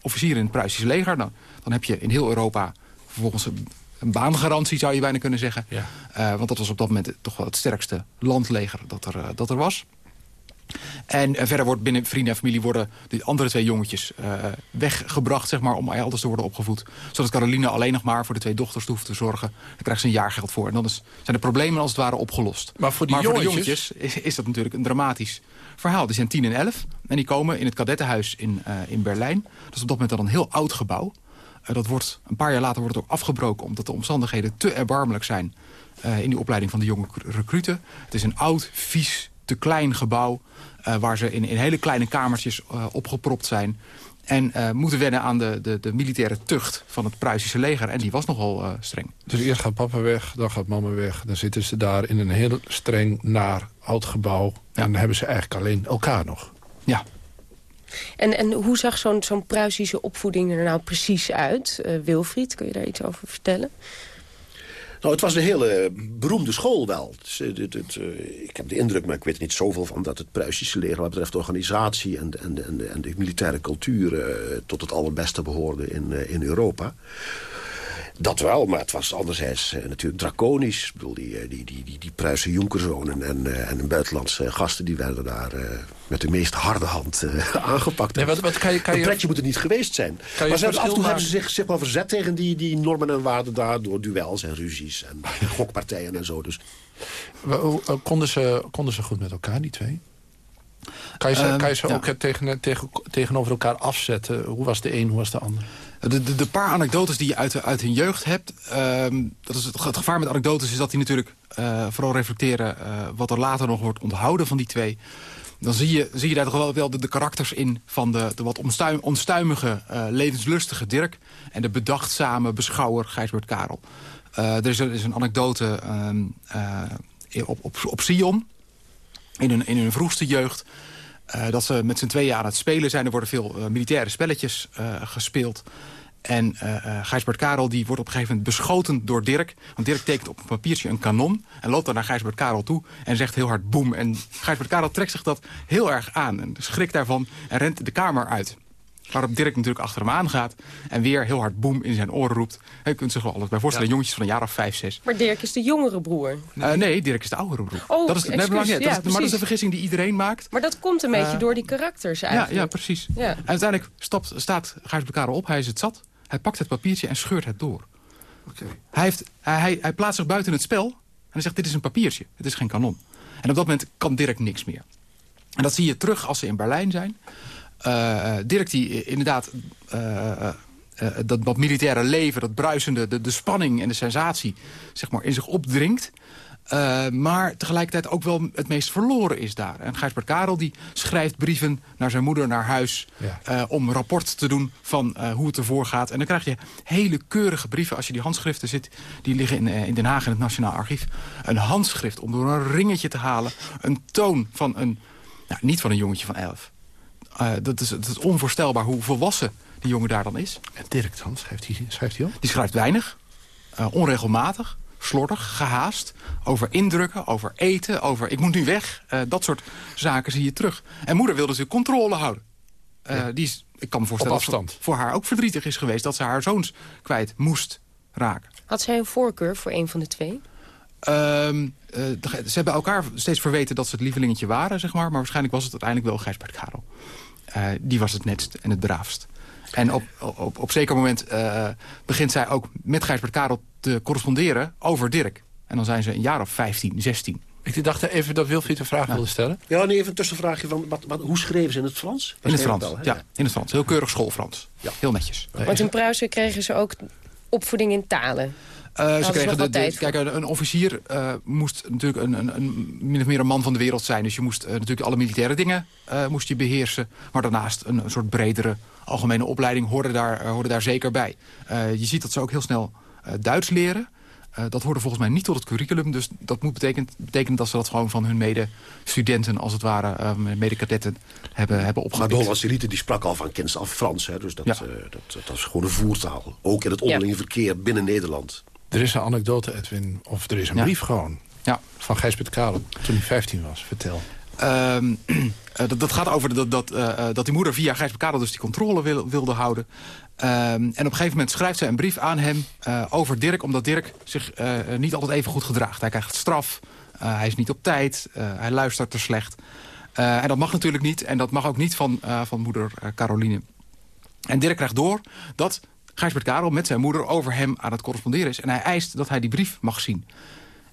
officier in het Pruisische leger. Dan, dan heb je in heel Europa vervolgens een, een baangarantie, zou je bijna kunnen zeggen. Ja. want dat was op dat moment toch wel het sterkste landleger dat er, dat er was. En uh, verder wordt binnen vrienden en familie worden de andere twee jongetjes uh, weggebracht, zeg maar, om elders te worden opgevoed. Zodat Caroline alleen nog maar voor de twee dochters hoeft te zorgen. Daar krijgt ze een jaargeld voor. En dan is, zijn de problemen als het ware opgelost. Maar voor die jongetjes, is, is, dat natuurlijk een dramatisch verhaal. Die zijn tien en elf en die komen in het kadettenhuis in, uh, in Berlijn. Dat is op dat moment dan een heel oud gebouw. dat wordt, een paar jaar later wordt het ook afgebroken omdat de omstandigheden te erbarmelijk zijn in die opleiding van de jonge recruten. Het is een oud, vies, te klein gebouw... Uh, waar ze in, in hele kleine kamertjes uh, opgepropt zijn. En uh, moeten wennen aan de, de, de, militaire tucht van het Pruisische leger. En die was nogal streng. Dus eerst gaat papa weg, dan gaat mama weg. Dan zitten ze daar in een heel streng, naar, oud gebouw. En dan hebben ze eigenlijk alleen elkaar nog. Ja. En, en hoe zag zo'n zo'n Pruisische opvoeding er nou precies uit? Wilfried, kun je daar iets over vertellen? Nou, het was een hele beroemde school wel. Eh, ik heb de indruk, maar ik weet er niet zoveel van... dat het Pruisische leger wat betreft organisatie en, en, en, en de militaire cultuur... Uh, tot het allerbeste behoorde in, in Europa. Dat wel, maar het was anderzijds uh, natuurlijk draconisch. Ik bedoel, die, die, die, die, die Pruise Jonkerzonen en, uh, en buitenlandse gasten... die werden daar uh, met de meest harde hand aangepakt. Nee, wat, wat kan je, kan je... Een pretje moet het niet geweest zijn. maar zelfs af en toe hebben ze zich, zich wel verzet tegen die, die normen en waarden daar... door duels en ruzies en gokpartijen en zo. Dus. Konden, ze, konden ze goed met elkaar, die twee? Kan je ze, um, kan je ze ja. ook tegen, tegen, tegenover elkaar afzetten? Hoe was de een, hoe was de ander? De, de, paar anekdotes die je uit, uit hun jeugd hebt... Um, dat is het, gevaar met anekdotes is dat die natuurlijk uh, vooral reflecteren... Uh, wat er later nog wordt onthouden van die twee. Dan zie je, zie je daar toch wel, de, karakters in... van de, de wat onstuim, onstuimige, uh, levenslustige Dirk... en de bedachtzame beschouwer Gijsbert Karel. er, is, er is een anekdote um, op, op, op Sion... In hun, in hun vroegste jeugd dat ze met z'n tweeën aan het spelen zijn. Er worden veel militaire spelletjes gespeeld. En Gijsbert Karel die wordt op een gegeven moment beschoten door Dirk. Want Dirk tekent op een papiertje een kanon. En loopt dan naar Gijsbert Karel toe en zegt heel hard boem. En Gijsbert Karel trekt zich dat heel erg aan. En schrikt daarvan en rent de kamer uit. Waarop Dirk natuurlijk achter hem aangaat. En weer heel hard boem in zijn oren roept. Je kunt zich wel alles bij voorstellen. Ja. Jongetjes van een jaar of vijf, zes. Maar Dirk is de jongere broer. Uh, nee, Dirk is de oudere broer. Oh, dat is, nee, excuus, dat is, ja, dat is, maar dat is een vergissing die iedereen maakt. Maar dat komt een beetje uh, door die karakters eigenlijk. Ja, ja precies. Ja. En uiteindelijk stapt, staat Gijs Karel op. Hij is het zat. Hij pakt het papiertje en scheurt het door. Okay. Hij, heeft, hij, hij, plaatst zich buiten het spel. En hij zegt, dit is een papiertje. Het is geen kanon. En op dat moment kan Dirk niks meer. En dat zie je terug als ze in Berlijn zijn. Uh, Dirk die inderdaad uh, uh, dat, dat militaire leven, dat bruisende, de, de spanning en de sensatie zeg maar, in zich opdringt. Maar tegelijkertijd ook wel het meest verloren is daar. En Gijsbert Karel die schrijft brieven naar zijn moeder naar huis... Ja. om rapport te doen van hoe het ervoor gaat. En dan krijg je hele keurige brieven. Als je die handschriften zit, die liggen in, in Den Haag in het Nationaal Archief. Een handschrift om door een ringetje te halen. Een toon van een, nou, niet van een jongetje van elf... Dat, is, dat is onvoorstelbaar hoe volwassen die jongen daar dan is. En Dirk dan, schrijft hij, schrijft hij ook? Die schrijft weinig, onregelmatig, slordig, gehaast. Over indrukken, over eten, over ik moet nu weg. Uh, dat soort zaken zie je terug. En moeder wilde natuurlijk controle houden. Ja. Die is, ik kan me voorstellen dat het voor haar ook verdrietig is geweest... dat ze haar zoons kwijt moest raken. Had zij een voorkeur voor een van de twee? Um, uh, ze hebben elkaar steeds verweten dat ze het lievelingetje waren, zeg maar. Maar waarschijnlijk was het uiteindelijk wel Gijsbert Karel. Uh, die was het netst en het braafst. En op, op, op zeker moment uh, begint zij ook met Gijsbert Karel te corresponderen over Dirk. En dan zijn ze een jaar of 15, 16. Ik dacht even dat Wilfried een vraag ja. wilde stellen. Ja, nee, even een tussenvraagje. Van, wat, wat, hoe schreven ze in het Frans? in het Frans, wel, ja, in het Frans. Heel keurig schoolfrans. Ja. Heel netjes. Want in Pruisen kregen ze ook opvoeding in talen. Uh, ze kregen de, de, kijk, een, een officier uh, moest natuurlijk een, een, een, min of meer een man van de wereld zijn. Dus je moest uh, natuurlijk alle militaire dingen moest je beheersen. Maar daarnaast een, een soort bredere algemene opleiding hoorde daar, hoorde daar zeker bij. je ziet dat ze ook heel snel Duits leren. Uh, dat hoorde volgens mij niet tot het curriculum. Dus dat moet betekenen, betekenen dat ze dat gewoon van hun medestudenten... als het ware, uh, medekadetten hebben, hebben opgehaald. Maar de Hollandse elite die sprak al van kennis af Frans. Hè? Dus dat, ja. uh, dat, dat is gewoon een voertaal. Ook in het onderlinge ja. verkeer binnen Nederland. Er is een anekdote, Edwin, of er is een ja. brief gewoon... Ja. van Gijsbert Karel, toen hij 15 was. Vertel. Um, dat, dat, gaat over dat, dat, uh, dat die moeder via Gijsbert Karel dus die controle wil, wilde houden. Um, en op een gegeven moment schrijft zij een brief aan hem over Dirk... omdat Dirk zich niet altijd even goed gedraagt. Hij krijgt straf, hij is niet op tijd, hij luistert te slecht. en dat mag natuurlijk niet en dat mag ook niet van, van moeder Caroline. En Dirk krijgt door dat Gijsbert Karel met zijn moeder over hem aan het corresponderen is. En hij eist dat hij die brief mag zien.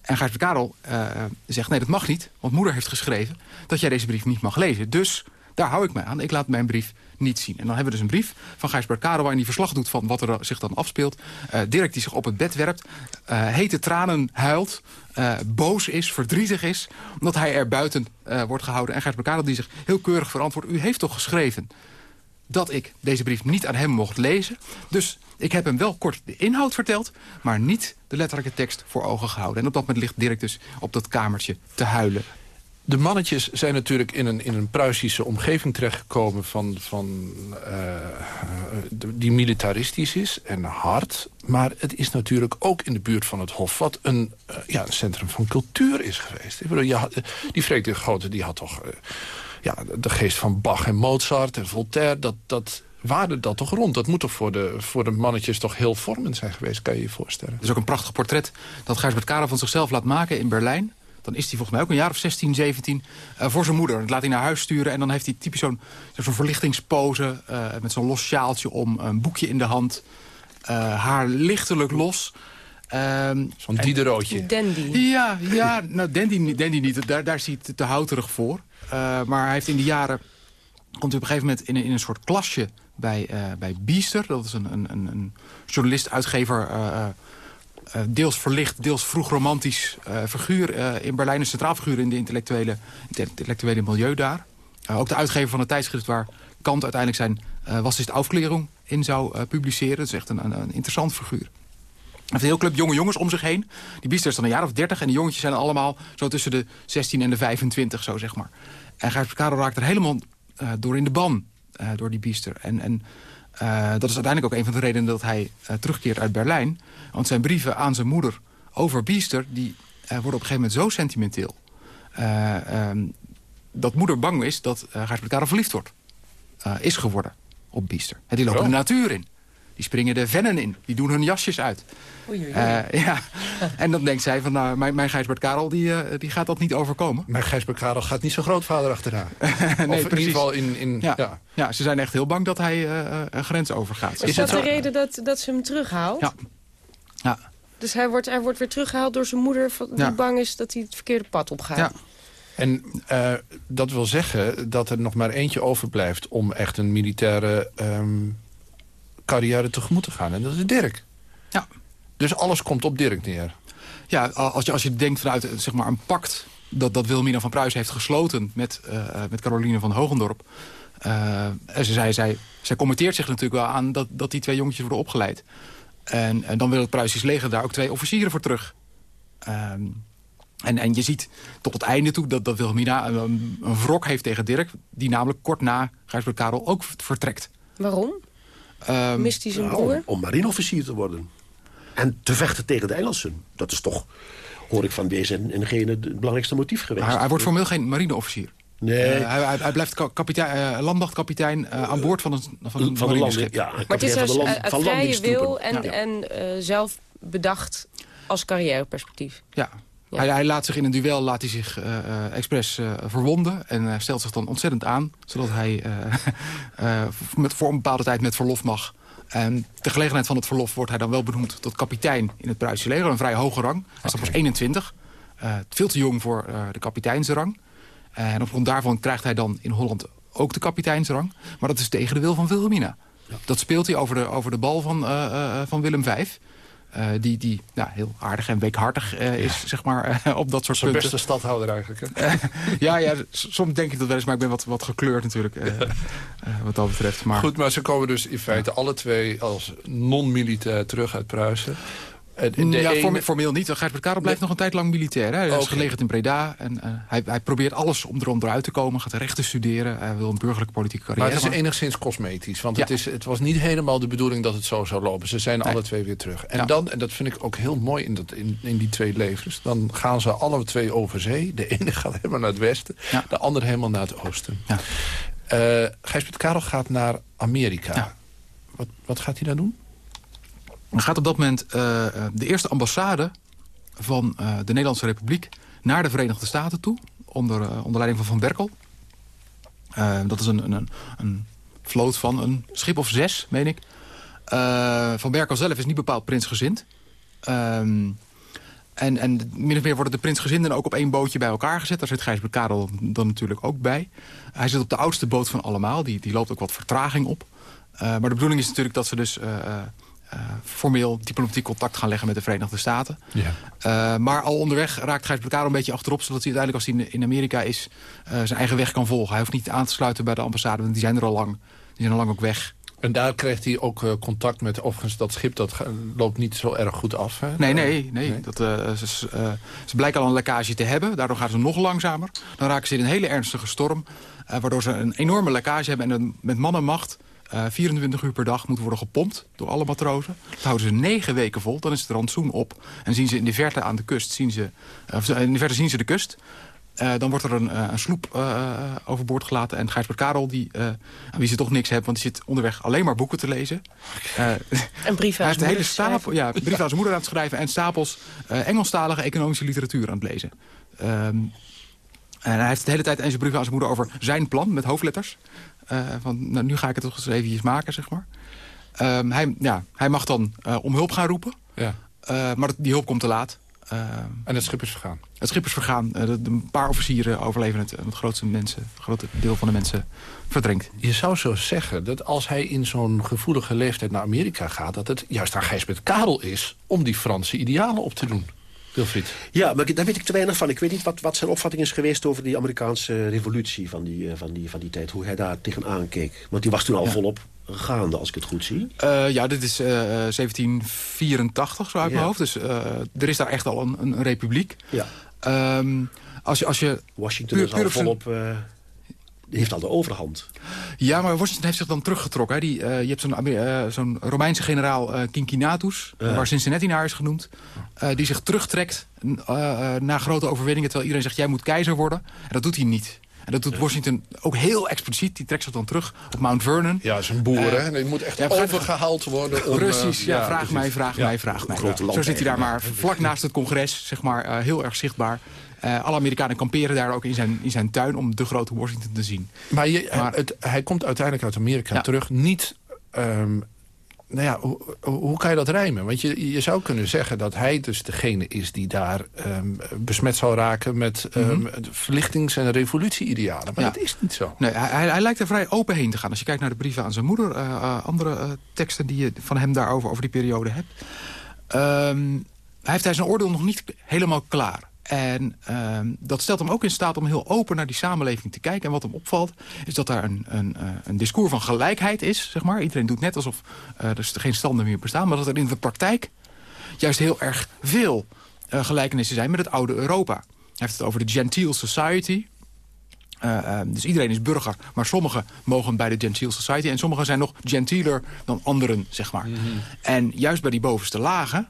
En Gijsbert Karel uh, zegt, nee, dat mag niet. Want moeder heeft geschreven dat jij deze brief niet mag lezen. Dus daar hou ik mij aan. Ik laat mijn brief niet zien. En dan hebben we dus een brief van Gijsbert Karel... waarin hij verslag doet van wat er zich dan afspeelt. Uh, Dirk die zich op het bed werpt. Uh, hete tranen huilt. boos is, verdrietig is. Omdat hij er buiten wordt gehouden. En Gijsbert Karel die zich heel keurig verantwoordt. U heeft toch geschreven dat ik deze brief niet aan hem mocht lezen. Dus ik heb hem wel kort de inhoud verteld... maar niet de letterlijke tekst voor ogen gehouden. En op dat moment ligt Dirk dus op dat kamertje te huilen. De mannetjes zijn natuurlijk in een, in een Pruisische omgeving terechtgekomen... Van, van, uh, die militaristisch is en hard. Maar het is natuurlijk ook in de buurt van het Hof... wat een, uh, ja, een centrum van cultuur is geweest. Ik bedoel, die Freek de Grote die had toch... ja, de geest van Bach en Mozart en Voltaire... dat, dat waarde dat toch rond. Dat moet toch voor de, voor de mannetjes toch heel vormend zijn geweest, kan je je voorstellen. Er is ook een prachtig portret dat Gijsbert Karel van zichzelf laat maken in Berlijn. Dan is hij volgens mij ook een jaar of 16, 17 uh, voor zijn moeder. Dat laat hij naar huis sturen en dan heeft hij typisch zo'n zo'n verlichtingspose... Uh, met zo'n los sjaaltje om, een boekje in de hand. Uh, haar lichtelijk los... Um, Zo'n diederootje. Dandy. Ja, ja nou, dandy, dandy niet. Daar, daar zie je te houterig voor. Uh, maar hij heeft in de jaren... komt hij op een gegeven moment in, in een soort klasje bij, uh, bij Biester. Dat is een, een, een journalist, uitgever... Uh, uh, deels verlicht, deels vroeg romantisch figuur in Berlijn. Een centraal figuur in de intellectuele, intellectuele milieu daar. ook de uitgever van het tijdschrift waar Kant uiteindelijk zijn Was is de Aufklärung in zou publiceren. Dat is echt een, een, een interessant figuur. Heeft een heel club jonge jongens om zich heen. Die Biester is dan een jaar of dertig. En die jongetjes zijn allemaal zo tussen de 16 en de 25, zo zeg maar. En Gijs Karel raakt er helemaal uh, door in de ban uh, door die biester. En, en uh, dat is uiteindelijk ook een van de redenen dat hij terugkeert uit Berlijn. Want zijn brieven aan zijn moeder over biester... die worden op een gegeven moment zo sentimenteel... Um, dat moeder bang is dat uh, Karel verliefd wordt. is geworden op biester. En die lopen oh. de natuur in. Die springen de vennen in. Die doen hun jasjes uit. Oei, oei, oei. Uh, ja. En dan denkt zij van, nou, mijn, mijn Gijsbert Karel, die, uh, die gaat dat niet overkomen. Mijn Gijsbert Karel gaat niet zijn grootvader achteraan. nee, of in ieder geval in... in ja. Ja. ja. ze zijn echt heel bang dat hij uh, een grens overgaat. Is, is dat de reden dat, dat ze hem terughaalt? Ja. ja. Dus hij wordt, hij wordt weer teruggehaald door zijn moeder... die bang is dat hij het verkeerde pad opgaat. Ja. En uh, dat wil zeggen dat er nog maar eentje overblijft... om echt een militaire um, carrière tegemoet te gaan. En dat is Dirk. Ja. Dus alles komt op Dirk neer. Ja, als je, als je denkt vanuit zeg maar, een pact dat, dat Wilhelmina van Pruisen heeft gesloten met, uh, met Caroline van Hogendorp. Uh, en ze zei, zij, zij commenteert zich natuurlijk wel aan dat, dat die twee jongetjes worden opgeleid. En, en dan wil het Pruisisch leger daar ook twee officieren voor terug. Um, en, en je ziet tot het einde toe dat, dat Wilhelmina een, een wrok heeft tegen Dirk... die namelijk kort na Gijsbert Karel ook vertrekt. Waarom? Um, Mist hij zijn nou, broer? Om, om marineofficier te worden. En te vechten tegen de Engelsen. Dat is toch, hoor ik van deze en gene, het belangrijkste motief geweest. Hij, hij wordt formeel geen marineofficier. Nee. Uh, hij, hij, blijft kapitein, uh, landmachtkapitein uh, aan boord van een, van een van marineschip. Ja, maar het is dus land, uit vrije wil en, ja. en zelf bedacht als carrièreperspectief. Ja, ja. Hij, hij, laat zich in een duel laat hij zich uh, uh, expres uh, verwonden. En stelt zich dan ontzettend aan. Zodat hij met, voor een bepaalde tijd met verlof mag. En ter gelegenheid van het verlof wordt hij dan wel benoemd tot kapitein in het Pruisische leger. Een vrij hoge rang. Hij is okay. pas 21. veel te jong voor de kapiteinsrang. en op grond daarvan krijgt hij dan in Holland ook de kapiteinsrang. Maar dat is tegen de wil van Wilhelmina. Ja. Dat speelt hij over de, over de bal van, van Willem V. Uh, die die ja, heel aardig en weekhartig uh, is, ja. zeg maar, uh, op dat soort punten. beste stadhouder eigenlijk. Hè? ja, ja, soms denk ik dat wel eens, maar ik ben wat, wat gekleurd natuurlijk, wat dat betreft. Maar... Goed, maar ze komen dus in feite alle twee als non-militair terug uit Pruisen. Eh, de ja, formeel, formeel niet. Gijsbert Karel blijft nog een tijd lang militair. Hè. Hij is Oké. gelegerd in Breda. En, eh, hij, hij probeert alles om er onderuit te komen. Gaat rechten studeren. Hij wil een burgerlijke politieke Maar carrière het is enigszins cosmetisch. Want het, is, het was niet helemaal de bedoeling dat het zo zou lopen. Ze zijn Nee. alle twee weer terug. En Ja. dan, en dat vind ik ook heel mooi in, dat, in, in die twee levens... dan gaan ze alle twee over zee. De ene gaat helemaal naar het westen. De andere helemaal naar het oosten. Ja. Eh, Gijsbert Karel gaat naar Amerika. Wat, wat gaat hij daar doen? Dan gaat op dat moment eh, de eerste ambassade van eh, de Nederlandse Republiek... naar de Verenigde Staten toe. Onder, eh, onder leiding van Van Berkel. Dat is een, een, een vloot van een schip of zes, meen ik. Van Berkel zelf is niet bepaald prinsgezind. Ehm, en, en min of meer worden de prinsgezinden ook op één bootje bij elkaar gezet. Daar zit Gijsbert Karel dan natuurlijk ook bij. Hij zit op de oudste boot van allemaal. Die, die loopt ook wat vertraging op. Maar de bedoeling is natuurlijk dat ze dus formeel diplomatiek contact gaan leggen met de Verenigde Staten. Ja. Eh, maar al onderweg raakt Gijsbert Karel een beetje achterop... zodat hij uiteindelijk als hij in, in Amerika is eh, zijn eigen weg kan volgen. Hij hoeft niet aan te sluiten bij de ambassade, want die zijn er al lang. Die zijn al lang ook weg. En daar kreeg hij ook eh, contact met... overigens, dat schip dat loopt niet zo erg goed af. Hè? Nee, nee, nee. Dat, eh, ze, eh, ze blijken al een lekkage te hebben. Daardoor gaan ze nog langzamer. Dan raken ze in een hele ernstige storm. eh, waardoor ze een enorme lekkage hebben. En een- met man en macht eh 24 uur per dag moet worden gepompt door alle matrozen. Dat houden ze negen weken vol. Dan is het rantsoen op. En zien ze in de verte aan de kust, zien ze, of in de verte zien ze de kust. Eh, dan wordt er een, eh, een sloep eh, overboord gelaten. En Gijsbert Karel, die, eh, aan wie ze toch niks hebben... want die zit onderweg alleen maar boeken te lezen. Eh, Een brief hij aan zijn moeder stapel, ja, brief aan zijn moeder aan het schrijven... en stapels eh, Engelstalige economische literatuur aan het lezen. Ehm, en hij heeft de hele tijd in zijn brief aan zijn moeder over zijn plan met hoofdletters. Eh, van, nou, nu ga ik het toch eens eventjes maken, zeg maar. Ehm, hij, ja, hij mag dan eh, om hulp gaan roepen. Ja. Eh, maar die hulp komt te laat. Ehm, En het schip is vergaan. het schip is vergaan. Eh, de- de- een paar officieren overleven het. En het grootste, mensen, het grote deel van de mensen verdrinkt. Je zou zo zeggen dat als hij in zo'n gevoelige leeftijd naar Amerika gaat... dat het juist aan Gijsbert Karel is om die Franse idealen op te doen. Wilfried. Ja, maar daar weet ik te weinig van. Ik weet niet wat, wat zijn opvatting is geweest over die Amerikaanse revolutie van die, eh, van die, van die tijd. Hoe hij daar tegenaan keek. Want die was toen al Ja. volop gaande, als ik het goed zie. Eh, ja, dit is eh, eh, 1784 zo uit Ja. mijn hoofd. Dus eh, er is daar echt al een, een republiek. Ja. Ehm, als, je, als je, Washington Puur- is al zijn- volop... eh, heeft al de overhand. ja, maar Washington heeft zich dan teruggetrokken. Hè. Die, eh, je hebt zo'n eh, Romeinse generaal Cincinnatus, Ja. waar Cincinnati naar is genoemd. die zich terugtrekt na grote overwinningen. Terwijl iedereen zegt, jij moet keizer worden. En dat doet hij niet. En dat doet Washington ook heel expliciet. Die trekt zich dan terug op Mount Vernon. Ja, is een boer, Eh, hè? Die moet echt ja, overgehaald worden. Om, Precies, eh, ja, vraag precies. mij, vraag Ja. mij, vraag mij. grote Zo zit hij daar maar vlak naast het congres, zeg maar, eh, heel erg zichtbaar. Eh, alle Amerikanen kamperen daar ook in zijn, in zijn tuin om de grote Washington te zien. Maar, je, Maar- het, hij komt uiteindelijk uit Amerika terug. Niet... ehm, nou ja, hoe, hoe- kan je dat rijmen? Want je, je zou kunnen zeggen dat hij dus degene is... die daar ehm, besmet zal raken met ehm, verlichtings- en revolutie-idealen. Maar Ja. dat is niet zo. Nee, hij, hij- lijkt er vrij open heen te gaan. Als je kijkt naar de brieven aan zijn moeder, eh, eh, andere eh, teksten die je van hem daarover over die periode hebt. Ehm, hij heeft hij zijn oordeel nog niet helemaal klaar. En ehm, dat stelt hem ook in staat om heel open naar die samenleving te kijken. En wat hem opvalt, is dat daar een, een, eh, een discours van gelijkheid is. Zeg maar. Iedereen doet net alsof eh, er geen standen meer bestaan. Maar dat er in de praktijk juist heel erg veel eh, gelijkenissen zijn met het oude Europa. Hij heeft het over de genteel society. Eh, eh, dus iedereen is burger, maar sommigen mogen bij de Gentile Society... en sommigen zijn nog gentieler dan anderen, zeg maar. En juist bij die bovenste lagen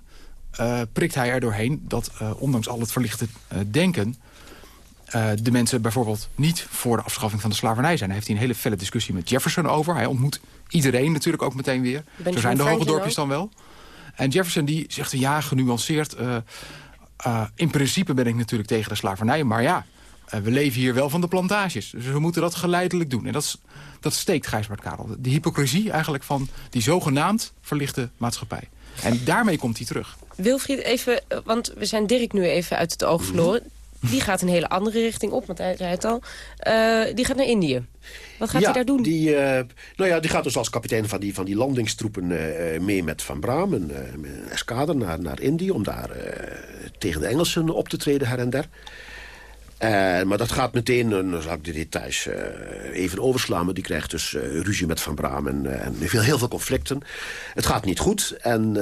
prikt hij er doorheen... dat eh, ondanks al het verlichte eh, denken... eh, de mensen bijvoorbeeld niet voor de afschaffing van de slavernij zijn. Daar heeft hij een hele felle discussie met Jefferson over. Hij ontmoet iedereen natuurlijk ook meteen weer. Zo zijn de hoge dorpjes dan wel. En Jefferson die zegt, ja, genuanceerd... eh, eh, in principe ben ik natuurlijk tegen de slavernij, maar ja... eh, we leven hier wel van de plantages. Dus we moeten dat geleidelijk doen. En dat, is, dat steekt Gijsbert Karel. De hypocrisie eigenlijk van die zogenaamd verlichte maatschappij. En daarmee komt hij terug. Wilfried, even, eh, want we zijn Dirk nu even uit het oog verloren. Die gaat een hele andere richting op, want hij zei het al. Eh, die gaat naar Indië. Wat gaat ja, hij daar doen? Die, eh, nou ja, die gaat dus als kapitein van die, van die landingstroepen mee met Van Braam... een, een eskader naar, naar Indië om daar tegen de Engelsen op te treden her en der. Maar dat gaat meteen, dan zal ik de details even overslaan... maar die krijgt dus ruzie met Van Braam en, en heel, heel veel conflicten. Het gaat niet goed en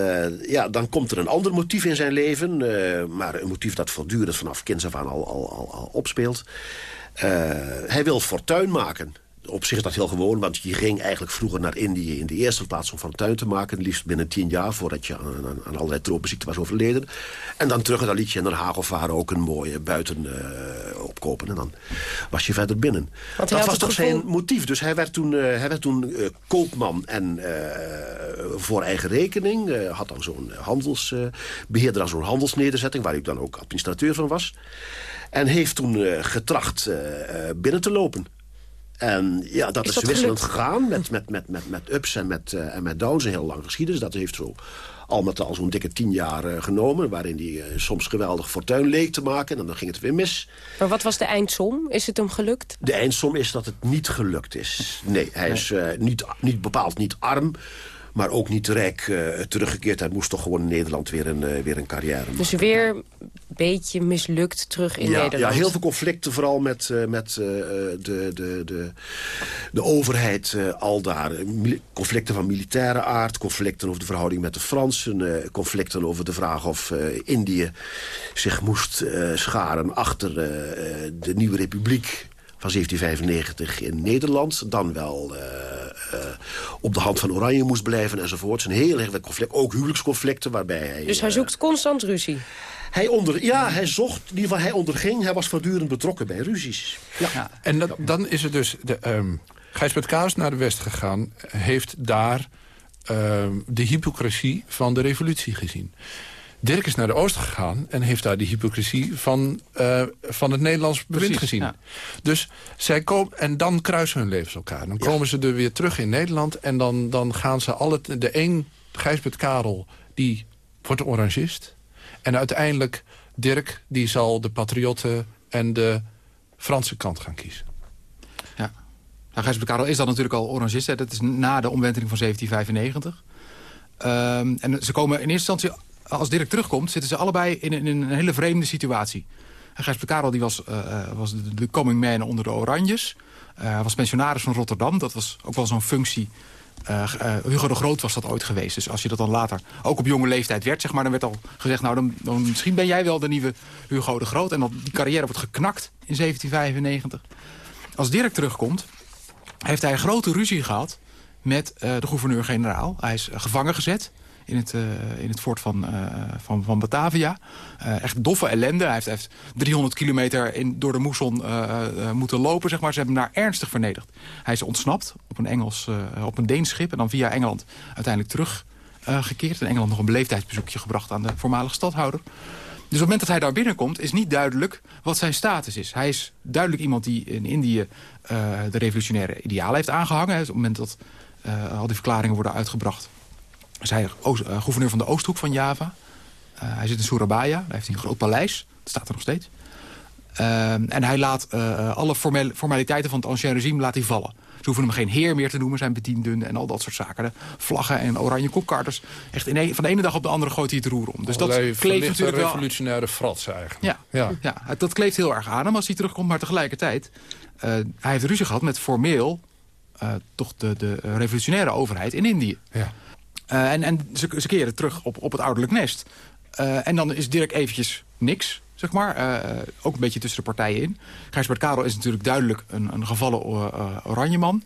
ja, dan komt er een ander motief in zijn leven... maar een motief dat voortdurend vanaf kinds af aan al, al, al, al opspeelt. hij wil fortuin maken op zich is dat heel gewoon, want je ging eigenlijk vroeger naar Indië... in de eerste plaats om van tuin te maken. Liefst binnen tien jaar, voordat je aan, aan, aan allerlei tropenziekten was overleden. En dan terug, dan liet je in Den Haag of ook een mooie buiten uh, opkopen. En dan was je verder binnen. dat was toch zijn motief. Dus hij werd toen, uh, hij werd toen uh, koopman en voor eigen rekening. had dan zo'n handels, beheerde dan zo'n handelsnederzetting... waar ik dan ook administrateur van was. En heeft toen getracht binnen te lopen. En ja, dat is, wisselend gegaan met, met, met, met, met ups en met, uh, en met downs. Een heel lang geschiedenis. Dat heeft zo al met al zo'n dikke tien jaar uh, genomen... waarin hij uh, soms geweldig fortuin leek te maken. En dan ging het weer mis. Maar wat was de eindsom? Is het hem gelukt? De eindsom is dat het niet gelukt is. Nee, hij is niet, niet bepaald niet arm maar ook niet rijk uh, teruggekeerd. Hij moest toch gewoon in Nederland weer een, uh, weer een carrière maken. Dus weer een beetje mislukt terug in ja, Nederland. Ja, heel veel conflicten, vooral met, uh, met de, de, de, de overheid al daar. Conflicten van militaire aard, conflicten over de verhouding met de Fransen... conflicten over de vraag of Indië zich moest scharen achter de nieuwe republiek van 1795 in Nederland. Dan wel op de hand van Oranje moest blijven enzovoort. Een heel erg conflict, ook huwelijksconflicten waarbij hij... Dus hij uh, zoekt constant ruzie? Hij onder, ja, hij zocht, in ieder geval hij onderging, hij was voortdurend betrokken bij ruzies. Ja. ja en dat, dan is het dus, de, um, Gijsbert Kaas naar de West gegaan, heeft daar um, de hypocrisie van de revolutie gezien. Dirk is naar de Oosten gegaan en heeft daar de hypocrisie van, uh, van het Nederlands bewind gezien. Ja. Dus zij komen, en dan kruisen hun levens elkaar. Dan komen ze er weer terug in Nederland en dan, dan gaan ze alle... De een, Gijsbert Karel, die wordt orangist. En uiteindelijk Dirk, die zal de patriotten en de Franse kant gaan kiezen. Ja. Nou, Gijsbert Karel is dan natuurlijk al orangist. Hè. Dat is na de omwenteling van 1795. Um, en ze komen in eerste instantie als Dirk terugkomt, zitten ze allebei in, een hele vreemde situatie. Gijsbert Karel die was, uh, was de, coming man onder de Oranjes. Hij was pensionaris van Rotterdam. Dat was ook wel zo'n functie. Hugo de Groot was dat ooit geweest. Dus als je dat dan later ook op jonge leeftijd werd... Zeg maar, dan werd al gezegd, nou, dan, dan misschien ben jij wel de nieuwe Hugo de Groot. En dan, die carrière wordt geknakt in 1795. Als Dirk terugkomt, heeft hij een grote ruzie gehad... met de gouverneur-generaal. Hij is gevangen gezet in het, uh, in het fort van, uh, van, van Batavia. Uh, echt doffe ellende. Hij heeft, heeft 300 kilometer in, door de moesson moeten lopen. Zeg maar. Ze hebben hem daar ernstig vernederd. Hij is ontsnapt op een, Engels, op een Deens schip. En dan via Engeland uiteindelijk teruggekeerd. in Engeland nog een beleefdheidsbezoekje gebracht aan de voormalige stadhouder. Dus op het moment dat hij daar binnenkomt, is niet duidelijk wat zijn status is. Hij is duidelijk iemand die in Indië de revolutionaire idealen heeft aangehangen. Dus op het moment dat al die verklaringen worden uitgebracht is hij Oost, uh, gouverneur van de Oosthoek van Java. Uh, hij zit in Surabaya, daar heeft hij een groot paleis. Dat staat er nog steeds. Uh, en hij laat alle formaliteiten van het ancien regime laat hij vallen. Ze hoeven hem geen heer meer te noemen, zijn bedienden en al dat soort zaken. De vlaggen en oranje kopkarters. Echt in een, van de ene dag op de andere gooit hij het roer om. Dus dat kleeft natuurlijk wel... revolutionaire frats eigenlijk. Ja, ja. ja, dat kleeft heel erg aan hem als hij terugkomt. Maar tegelijkertijd, uh, hij heeft ruzie gehad met formeel... Uh, toch de, de revolutionaire overheid in Indië. Ja. Uh, en en ze, keren terug op, op het ouderlijk nest. Uh, en dan is Dirk eventjes niks, zeg maar. Uh, ook een beetje tussen de partijen in. Gijsbert Karel is natuurlijk duidelijk een, een gevallen oranjeman.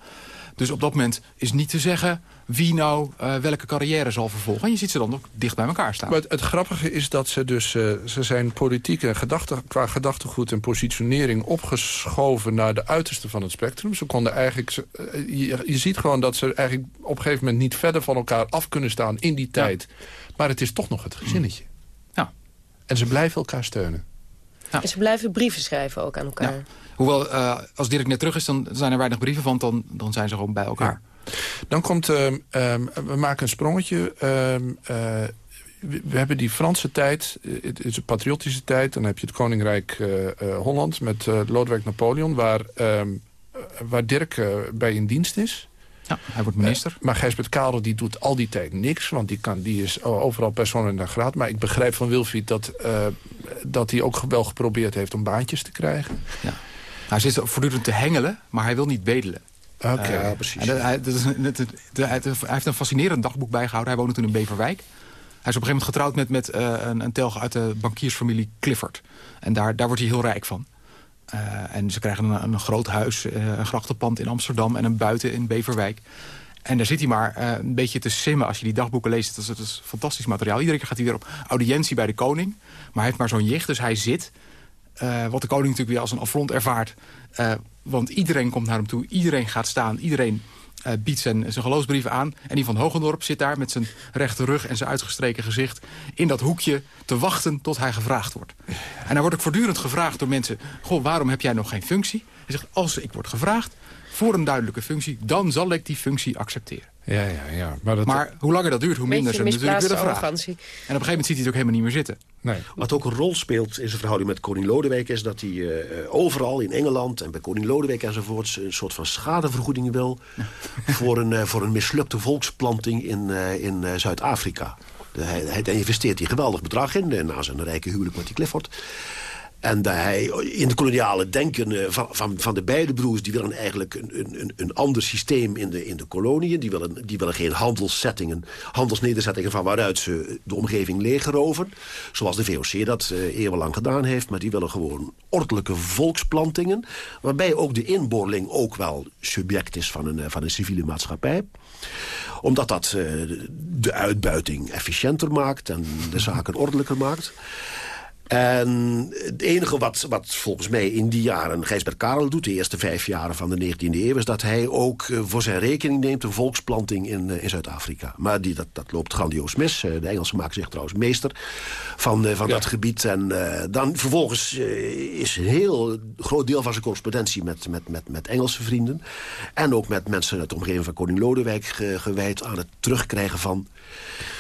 Dus op dat moment is niet te zeggen wie nou uh, welke carrière zal vervolgen. En je ziet ze dan ook dicht bij elkaar staan. Maar het, het grappige is dat ze dus... Uh, ze zijn politiek en gedachte, qua gedachtegoed en positionering... opgeschoven naar de uiterste van het spectrum. Ze konden eigenlijk... Uh, je, je, ziet gewoon dat ze eigenlijk op een gegeven moment... niet verder van elkaar af kunnen staan in die tijd. Ja. Maar het is toch nog het gezinnetje. Ja. En ze blijven elkaar steunen. Ja. En ze blijven brieven schrijven ook aan elkaar. Ja. Hoewel, als Dirk net terug is, dan zijn er weinig brieven... want dan, dan zijn ze gewoon bij elkaar. Dan komt, uh, um, we maken een sprongetje. Uh, uh, we, hebben die Franse tijd, het is een patriotische tijd. Dan heb je het Koninkrijk Holland met Lodewijk Napoleon... waar, ehm, waar Dirk bij in dienst is. Ja, hij wordt minister. Uh, maar Gijsbert Karel die doet al die tijd niks. Want die, kan, die is overal persoon in de graad. Maar ik begrijp van Wilfried dat, uh, dat hij ook wel geprobeerd heeft om baantjes te krijgen. Ja. Hij zit voortdurend te hengelen, maar hij wil niet bedelen. Oké, okay. precies. En hij, dat is, het, het, hij heeft een fascinerend dagboek bijgehouden. Hij woonde toen in Beverwijk. Hij is op een gegeven moment getrouwd met, met uh, een, een telg uit de bankiersfamilie Clifford. En daar, daar wordt hij heel rijk van. Uh, en ze krijgen een, een groot huis, uh, een grachtenpand in Amsterdam... en een buiten in Beverwijk. En daar zit hij maar uh, een beetje te simmen als je die dagboeken leest. Dat is, dat is fantastisch materiaal. Iedere keer gaat hij weer op audiëntie bij de koning. Maar hij heeft maar zo'n jicht, dus hij zit. wat de koning natuurlijk weer als een affront ervaart. Want iedereen komt naar hem toe, iedereen gaat staan, iedereen... Uh, biedt zijn, zijn geloofsbrieven aan. En die van Hogendorp zit daar met zijn rechte rug en zijn uitgestreken gezicht... in dat hoekje te wachten tot hij gevraagd wordt. En dan wordt ik voortdurend gevraagd door mensen... Goh, waarom heb jij nog geen functie? Hij zegt, als ik word gevraagd voor een duidelijke functie... dan zal ik die functie accepteren. Ja, ja, ja. Maar, dat... maar hoe langer dat duurt, hoe minder ze hem natuurlijk willen vragen. arrogantie. En op een gegeven moment ziet hij het ook helemaal niet meer zitten. Nee. Wat ook een rol speelt in zijn verhouding met koning Lodewijk... is dat hij uh, overal in Engeland en bij koning Lodewijk enzovoorts... een soort van schadevergoeding wil... voor, een, uh, voor een mislukte volksplanting in, uh, in Zuid-Afrika. Hij, hij investeert hier geweldig bedrag in... na zijn rijke huwelijk met die Clifford... En dat hij in het koloniale denken van, van, van de beide broers... die willen eigenlijk een, een, een ander systeem in de, in de koloniën. Die willen, die willen geen handelssettingen, handelsnederzettingen... van waaruit ze de omgeving leeggeroven. Zoals de VOC dat uh, eeuwenlang gedaan heeft. Maar die willen gewoon ordelijke volksplantingen... waarbij ook de inboorling ook wel subject is van een, van een civiele maatschappij omdat dat de uitbuiting efficiënter maakt... en de zaken ordelijker maakt. En het enige wat, wat volgens mij in die jaren Gijsbert Karel doet... de eerste vijf jaren van de 19e eeuw... is dat hij ook uh, voor zijn rekening neemt een volksplanting in, uh, in Zuid-Afrika. Maar die, dat, dat loopt grandioos mis. Uh, de Engelsen maken zich trouwens meester van, van ja. dat gebied. En dan vervolgens is een heel groot deel van zijn correspondentie... Met, met, met, met Engelse vrienden. En ook met mensen uit de omgeving van koning Lodewijk ge, gewijd... aan het terugkrijgen van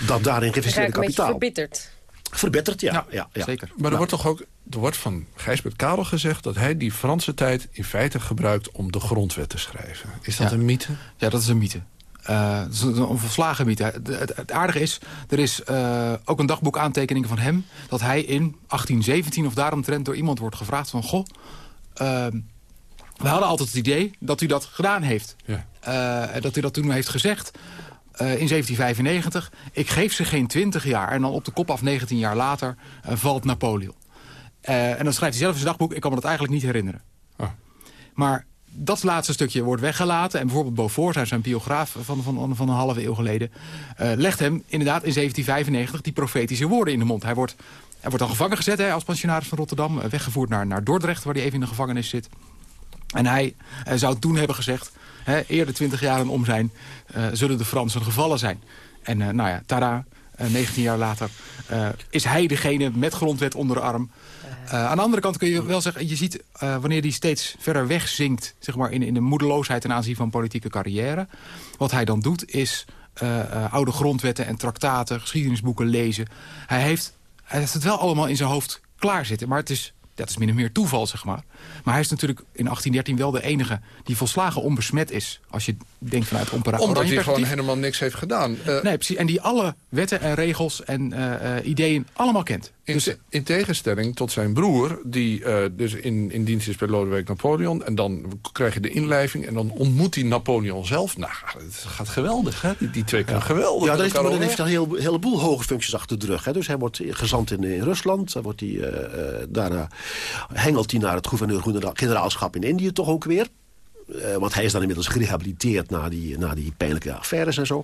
dat daarin geïnvesteerde kapitaal. verbitterd. Verbetterd, ja. Ja, ja, ja. zeker. Maar er Nou. wordt toch ook er wordt van Gijsbert Karel gezegd... dat hij die Franse tijd in feite gebruikt om de grondwet te schrijven. Is dat Ja. een mythe? Ja, dat is een mythe. Eh, dat is een, volslagen mythe. Het, aardige is, er is eh, ook een dagboek aantekening van hem... dat hij in 1817 of daaromtrent door iemand wordt gevraagd van... goh, eh, we hadden altijd het idee dat u dat gedaan heeft. Ja. Eh, dat u dat toen heeft gezegd in 1795. Ik geef ze geen 20 jaar. En dan op de kop af 19 jaar later eh, valt Napoleon. Eh, en dan schrijft hij zelf in zijn dagboek... ik kan me dat eigenlijk niet herinneren. Ah. Maar dat laatste stukje wordt weggelaten. En bijvoorbeeld Beaufort, hij een biograaf van, van, van een halve eeuw geleden... eh, legt hem inderdaad in 1795 die profetische woorden in de mond. Hij wordt, hij wordt dan gevangen gezet hè, als pensionaris van Rotterdam. eh, weggevoerd naar, naar Dordrecht, waar hij even in de gevangenis zit. En hij eh, zou toen hebben gezegd... Hè, eerder 20 jaar om zijn, eh, zullen de Fransen gevallen zijn. En eh, nou ja, tada, eh, 19 jaar later eh, is hij degene met grondwet onder de arm. Eh, aan de andere kant kun je wel zeggen, je ziet eh, wanneer die steeds verder wegzinkt... Zeg maar, in, in de moedeloosheid ten aanzien van politieke carrière. Wat hij dan doet is eh, eh, oude grondwetten en traktaten, geschiedenisboeken lezen. Hij heeft, hij heeft het wel allemaal in zijn hoofd klaarzitten, maar het is... Dat is min of meer toeval, zeg maar. Maar hij is natuurlijk in 1813 wel de enige die volslagen onbesmet is. Als je denkt vanuit een Omdat hij gewoon helemaal niks heeft gedaan. Eh, Nee, precies. En die alle wetten en regels en eh, eh, ideeën allemaal kent. In, Dus in tegenstelling tot zijn broer, die eh, dus in, in dienst is bij Lodewijk Napoleon. En dan krijg je de inlijving en dan ontmoet hij Napoleon zelf. Nou, het gaat geweldig, hè? Die, die twee kunnen geweldig Ja, dan heeft, maar dan heeft hij een heel, heleboel hoge functies achter de rug. Hè. Dus hij wordt gezant in, in Rusland. Dan wordt hij, eh, eh, daar eh, hengelt hij naar het gouverneur-generaalschap in Indië toch ook weer. Eh, want hij is dan inmiddels gerehabiliteerd na die, na die pijnlijke affaires en zo.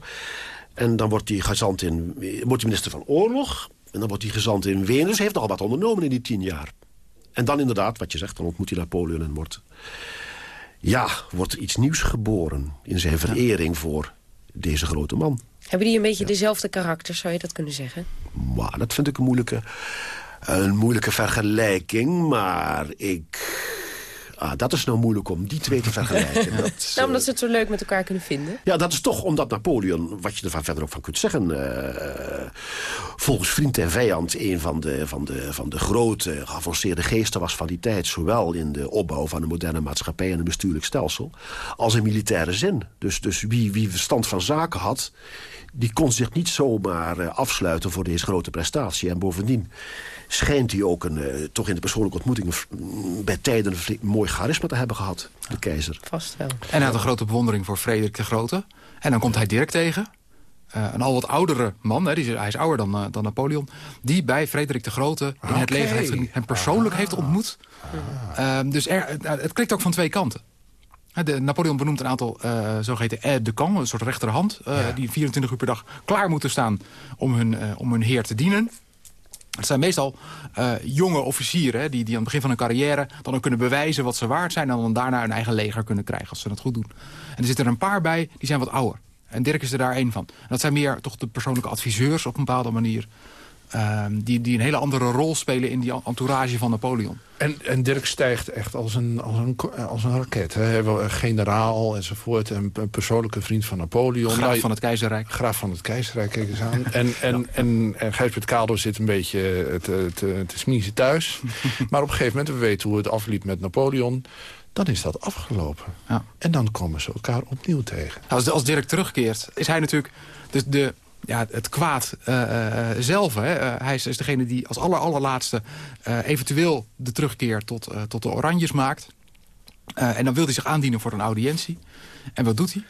En dan wordt hij gezant in, wordt hij minister van Oorlog. En dan wordt hij gezant in Wenen. Dus hij heeft nogal wat ondernomen in die tien jaar. En dan inderdaad, wat je zegt, dan ontmoet hij Napoleon en wordt... Ja, wordt iets nieuws geboren in zijn verering voor deze grote man. Hebben die een beetje dezelfde karakter, zou je dat kunnen zeggen? Maar dat vind ik een moeilijke, een moeilijke vergelijking. Maar ik... Ah, dat is nou moeilijk om die twee te vergelijken. Dat, Nou, eh, omdat ze het zo leuk met elkaar kunnen vinden. ja, dat is toch omdat Napoleon, wat je er van verder ook van kunt zeggen... eh, volgens vriend en vijand een van de, van, de, van de grote geavanceerde geesten was van die tijd. Zowel in de opbouw van een moderne maatschappij en een bestuurlijk stelsel. Als in militaire zin. Dus, dus wie, wie verstand van zaken had die kon zich niet zomaar uh, afsluiten voor deze grote prestatie. En bovendien schijnt hij ook een, uh, toch in de persoonlijke ontmoetingen... bij tijden een mooi charisma te hebben gehad, de keizer. Vast wel. En hij had een grote bewondering voor Frederik de Grote. En dan komt hij Dirk tegen. Uh, een al wat oudere man, hè, die is, hij is ouder dan, dan Napoleon... die bij Frederik de Grote in okay. het leger heeft, hem persoonlijk ah. heeft ontmoet. Ah. dus er, het klikt ook van twee kanten. De, Napoleon benoemt een aantal uh, zogeheten aides de camp, een soort rechterhand... Uh, ja. die 24 uur per dag klaar moeten staan om hun, uh, om hun heer te dienen. Het zijn meestal jonge officieren die, die aan het begin van hun carrière... dan kunnen bewijzen wat ze waard zijn... en dan daarna hun eigen leger kunnen krijgen als ze dat goed doen. En er zitten er een paar bij, die zijn wat ouder. En Dirk is er daar één van. Dat zijn meer toch de persoonlijke adviseurs op een bepaalde manier... Ehm, die, die een hele andere rol spelen in die entourage van Napoleon. En, en Dirk stijgt echt als een, als een, als een raket. Hè. Een generaal enzovoort. Een, een persoonlijke vriend van Napoleon. Graaf van het keizerrijk. Graaf van het keizerrijk, kijk eens aan. en, en, en, en Gijsbert Kado zit een beetje te, te, te smiezen thuis. maar op een gegeven moment, we weten hoe het afliep met Napoleon dan is dat afgelopen. Ja. En dan komen ze elkaar opnieuw tegen. Als, als Dirk terugkeert, is hij natuurlijk de, de, ja, het kwaad uh, zelf. Hè. Hij is, is, degene die als aller, allerlaatste eventueel de terugkeer tot, tot de Oranjes maakt. en dan wil hij zich aandienen voor een audiëntie. En wat doet hij?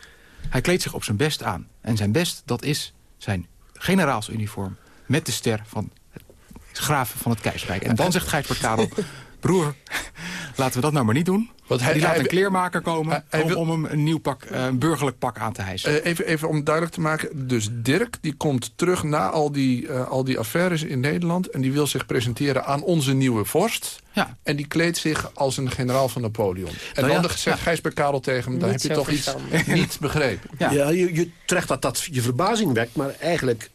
Hij kleedt zich op zijn best aan. En zijn best, dat is zijn generaalsuniform met de ster van het graaf van het keizerrijk. En dan zegt Gijsbert Karel, broer, laten we dat nou maar niet doen. Want hij, die laat een kleermaker komen hij, om, om, hem een nieuw pak, een burgerlijk pak aan te hijsen. Uh, even, even om duidelijk te maken. Dus Dirk die komt terug na al die, uh, al die affaires in Nederland... en die wil zich presenteren aan onze nieuwe vorst. Ja. En die kleedt zich als een generaal van Napoleon. En nou dan ja, zegt ja. Gijsbert Karel tegen hem... dan heb je toch iets niet begrepen. Ja, ja je, je terecht dat dat je verbazing wekt... maar eigenlijk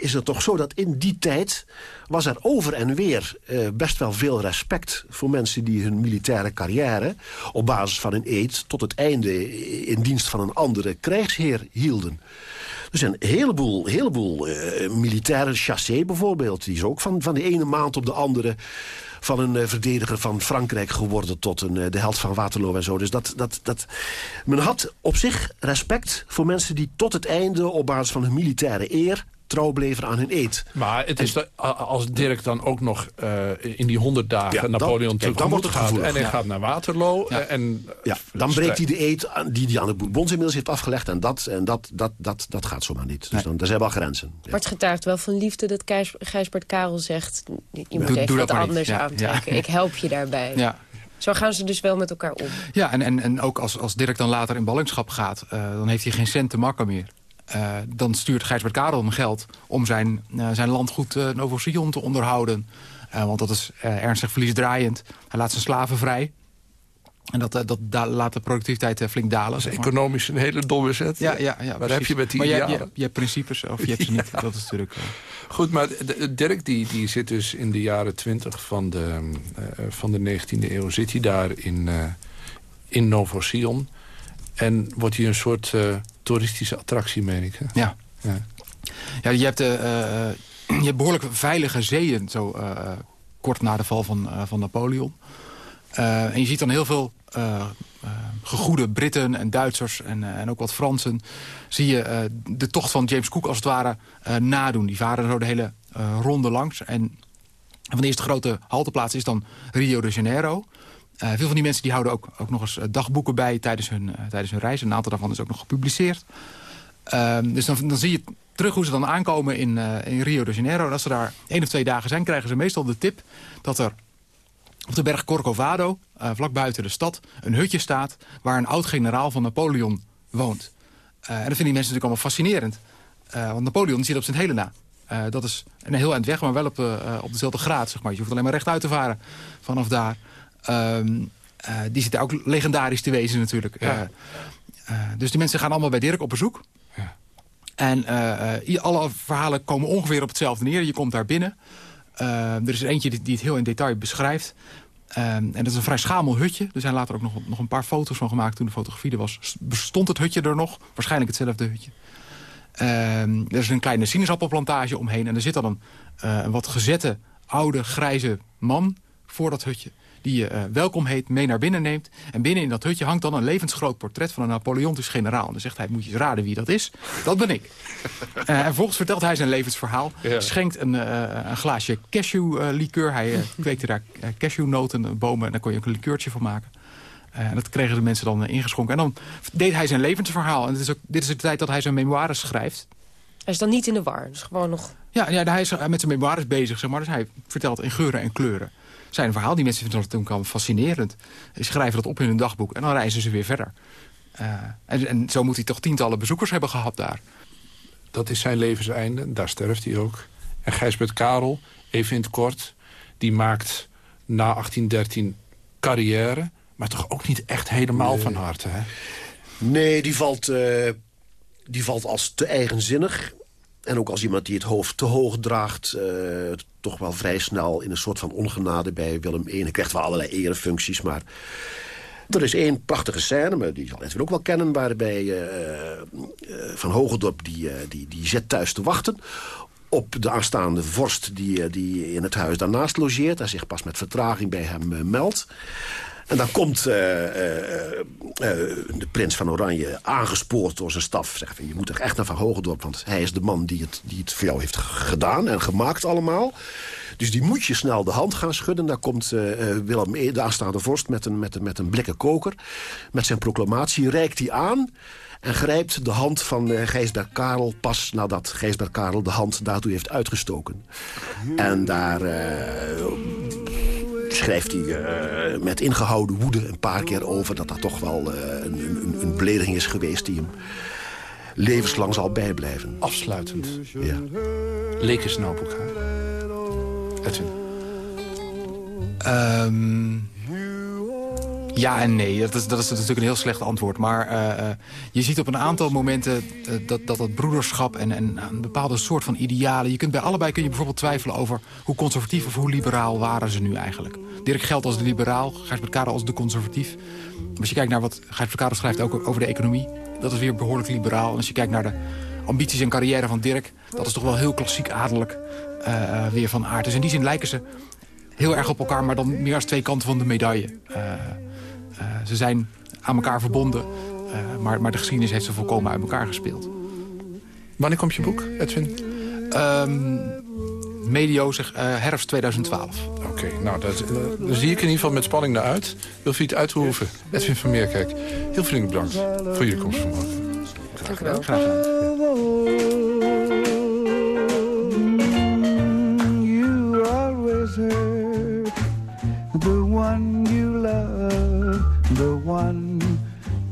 is het toch zo dat in die tijd was er over en weer uh, best wel veel respect... voor mensen die hun militaire carrière op basis van een eed... tot het einde in dienst van een andere krijgsheer hielden. Er zijn een heleboel, heleboel uh, militaire chassé bijvoorbeeld. Die is ook van, van de ene maand op de andere van een verdediger van Frankrijk geworden... tot een, de held van Waterloo en zo. Dus dat, dat, dat, men had op zich respect voor mensen die tot het einde... op basis van hun militaire eer trouw bleven aan hun eed. Maar het is de, als Dirk dan ook nog uh, in die honderd dagen ja, Napoleon tegemoet gaat... en hij ja. gaat naar Waterloo... Ja. En, ja, dan breekt hij de eed die hij aan de Bourbons inmiddels heeft afgelegd... en dat, en dat, dat, dat, dat gaat zomaar niet. Dus nee. dan, daar zijn wel grenzen. Maar het getuigt wel van liefde dat Gijsbert Karel zegt... je moet even doe wat anders aantrekken. Ik help je daarbij. Ja. Zo gaan ze dus wel met elkaar om. Ja, en, en, en ook als, als Dirk dan later in ballingschap gaat... Uh, dan heeft hij geen cent te makken meer. Uh, dan stuurt Gijsbert Karel hem geld om zijn, uh, zijn landgoed uh, Novo Sion te onderhouden. want dat is ernstig verliesdraaiend. Hij laat zijn slaven vrij. En dat, dat da laat de productiviteit flink dalen. Dat is economisch een hele domme zet. Ja, ja, ja, maar heb je met die maar je, je, je, hebt principes of je hebt ze niet. ja. Dat is natuurlijk... Goed, maar Dirk die, die zit dus in de jaren twintig van de, van de 19e eeuw... zit hij daar in, in Novo Sion... En wordt hij een soort toeristische attractie, meen ik. Hè? Ja. ja. Ja, je hebt, uh, je hebt behoorlijk veilige zeeën... zo uh, kort na de val van, van Napoleon. en je ziet dan heel veel gegoede Britten en Duitsers... En, en ook wat Fransen... zie je de tocht van James Cook als het ware nadoen. Die varen zo de hele ronde langs. En van de eerste grote halteplaats is dan Rio de Janeiro... Uh, veel van die mensen die houden ook, ook nog eens dagboeken bij tijdens hun, uh, tijdens hun reis. Een aantal daarvan is ook nog gepubliceerd. Uh, dus dan, zie je terug hoe ze dan aankomen in, in Rio de Janeiro. En als ze daar één of twee dagen zijn, krijgen ze meestal de tip... dat er op de berg Corcovado, vlak buiten de stad, een hutje staat... waar een oud-generaal van Napoleon woont. en dat vinden die mensen natuurlijk allemaal fascinerend. want Napoleon zit op zijn hele na. dat is een heel eind weg, maar wel op, op dezelfde graad. Zeg maar. Je hoeft alleen maar rechtuit te varen vanaf daar... Um, uh, die zitten ook legendarisch te wezen natuurlijk. Ja. Uh, dus die mensen gaan allemaal bij Dirk op bezoek. Ja. En alle verhalen komen ongeveer op hetzelfde neer. Je komt daar binnen. er is er eentje die, die, het heel in detail beschrijft. en dat is een vrij schamel hutje. Er zijn later ook nog, nog een paar foto's van gemaakt toen de fotografie er was. Bestond het hutje er nog? Waarschijnlijk hetzelfde hutje. Ehm, er is een kleine sinaasappelplantage omheen. En er zit dan een, eh, een wat gezette, oude, grijze man voor dat hutje die je uh, welkom heet, mee naar binnen neemt. En binnen in dat hutje hangt dan een levensgroot portret van een Napoleontisch generaal. En dan zegt hij, moet je eens raden wie dat is? Dat ben ik. Uh, en vervolgens vertelt hij zijn levensverhaal. Ja. Schenkt een, uh, een glaasje cashew-likeur. hij kweekte daar cashewnoten, bomen en daar kon je ook een likeurtje van maken. en dat kregen de mensen dan ingeschonken. En dan deed hij zijn levensverhaal. En dit is, ook, dit is de tijd dat hij zijn memoires schrijft. Hij is dan niet in de war, dus gewoon nog... Ja, ja hij is met zijn memoires bezig, zeg maar. Dus hij vertelt in geuren en kleuren zijn verhaal. Die mensen vinden dat toen fascinerend. Ze schrijven dat op in hun dagboek en dan reizen ze weer verder. Uh, en, en, zo moet hij toch tientallen bezoekers hebben gehad daar. Dat is zijn levenseinde, daar sterft hij ook. En Gijsbert Karel, even in het kort, die maakt na 1813 carrière... maar toch ook niet echt helemaal nee. van harte, hè? Nee, die valt, uh, die valt als te eigenzinnig. En ook als iemand die het hoofd te hoog draagt... Uh, toch wel vrij snel in een soort van ongenade bij Willem I. Hij krijgt wel allerlei erefuncties, maar... Er is één prachtige scène, maar die zal Edwin ook wel kennen... waarbij uh, Van Hogendorp die, die, die zet thuis te wachten op de aanstaande vorst die, die in het huis daarnaast logeert... en zich pas met vertraging bij hem meldt. En dan komt uh, uh, uh, de prins van Oranje aangespoord door zijn staf. Zegt, je moet er echt naar Van Hogendorp, want hij is de man die het, die het voor jou heeft gedaan en gemaakt allemaal. Dus die moet je snel de hand gaan schudden. Daar komt Willem E, de aanstaande vorst, met een, met, een, met een blikken koker. Met zijn proclamatie reikt hij aan... En grijpt de hand van Gijsbert Karel pas nadat Gijsbert Karel de hand daartoe heeft uitgestoken. En daar schrijft hij uh, met ingehouden woede een paar keer over... dat dat toch wel een, een, een belediging is geweest die hem levenslang zal bijblijven. Afsluitend. Ja. Lekensnauwboek, hè? Edwin. Um, ja en nee, dat is, dat is natuurlijk een heel slecht antwoord. Maar uh, je ziet op een aantal momenten uh, dat, dat dat broederschap en, en een bepaalde soort van idealen... Je kunt bij allebei kun je bijvoorbeeld twijfelen over hoe conservatief of hoe liberaal waren ze nu eigenlijk. Dirk Geldt als de liberaal, Gijsbert Karel als de conservatief. Als je kijkt naar wat Gijsbert Karel schrijft ook over de economie... dat is weer behoorlijk liberaal. En als je kijkt naar de ambities en carrière van Dirk... dat is toch wel heel klassiek adellijk weer van aard. Dus in die zin lijken ze heel erg op elkaar... maar dan meer als twee kanten van de medaille. Ze zijn aan elkaar verbonden, uh, maar, maar de geschiedenis heeft ze volkomen uit elkaar gespeeld. Wanneer komt je boek, Edwin? Um, medio, zeg, uh, herfst 2012. Oké, okay, nou, daar zie ik in ieder geval met spanning naar uit. Wilfried Uithoeven, Edwin van Meerkijk. Heel vriendelijk bedankt voor jullie komst vanmorgen. Dank u wel. Graag gedaan.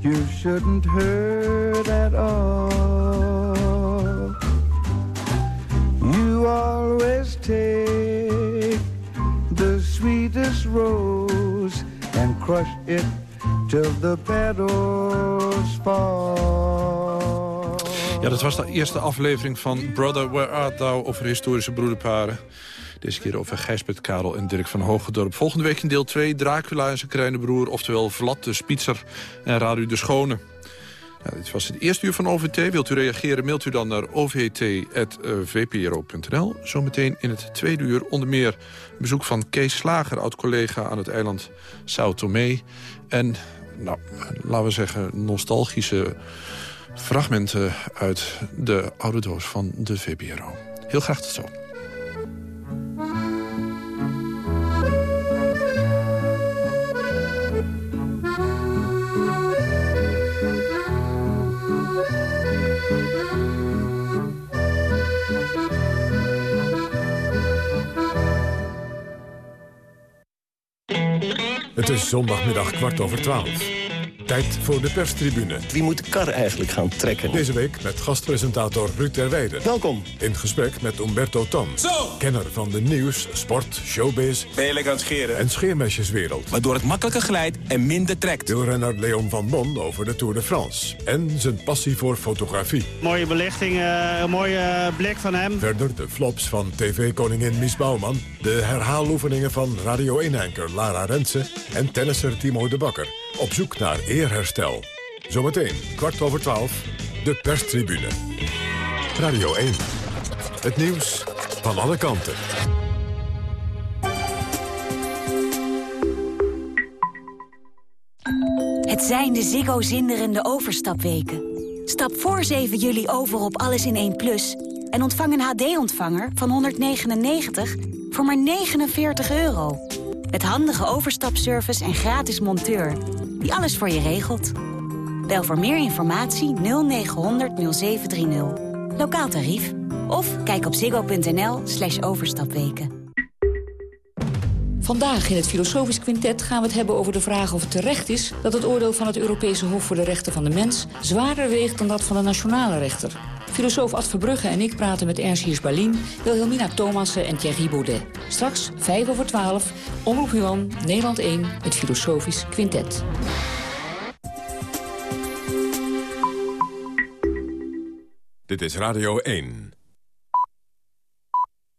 You shouldn't hurt at all. You always take the sweetest rose and crush it till the petals fall. Ja, dat was de eerste aflevering van Brother, Where Art Thou... over historische broederparen. Deze keer over Gijsbert Karel en Dirk van Hoogedorp. Volgende week in deel 2 Dracula en zijn kleine broer... oftewel Vlad de Spitser en Radu de Schone. Dit was het eerste uur van OVT. Wilt u reageren, mailt u dan naar ovt.vpro.nl. Zometeen in het tweede uur onder meer bezoek van Kees Slager... oud-collega aan het eiland Sao Tomé. En, nou, laten we zeggen, nostalgische fragmenten uit de oude doos van de VPRO. Heel graag tot zo. Het is zondagmiddag kwart over twaalf. Tijd voor de perstribune. Wie moet de kar eigenlijk gaan trekken? Deze week met gastpresentator Ruud Terweide. Welkom. In gesprek met Umberto Tan. Zo! Kenner van de nieuws, sport, showbiz... Ben aan het scheren? En scheermesjeswereld. Waardoor het makkelijker glijdt en minder trekt. Wielrenner Leon van Bon over de Tour de France. En zijn passie voor fotografie. Mooie belichting, uh, een mooie blik van hem. Verder de flops van tv-koningin Mies Bouwman. De herhaaloefeningen van Radio 1-anker Lara Rensen. En tennisser Timo de Bakker. Op zoek naar eerherstel. Zometeen, kwart over twaalf, de perstribune. Radio 1. Het nieuws van alle kanten. Het zijn de Ziggo zinderende overstapweken. Stap voor 7 juli over op Alles in 1 Plus... en ontvang een HD-ontvanger van 199 voor maar 49 euro. Met handige overstapservice en gratis monteur... die alles voor je regelt. Bel voor meer informatie 0900 0730. Lokaal tarief. Of kijk op ziggo.nl slash overstapweken. Vandaag in het Filosofisch Quintet gaan we het hebben over de vraag of het terecht is... dat het oordeel van het Europese Hof voor de Rechten van de Mens... zwaarder weegt dan dat van de nationale rechter. Filosoof Ad Verbrugge en ik praten met Ernst Hiers-Berlin... Wilhelmina Thomassen en Thierry Baudet. Straks, 5 over 12, Omroep Huan, Nederland 1, het Filosofisch Quintet. Dit is Radio 1.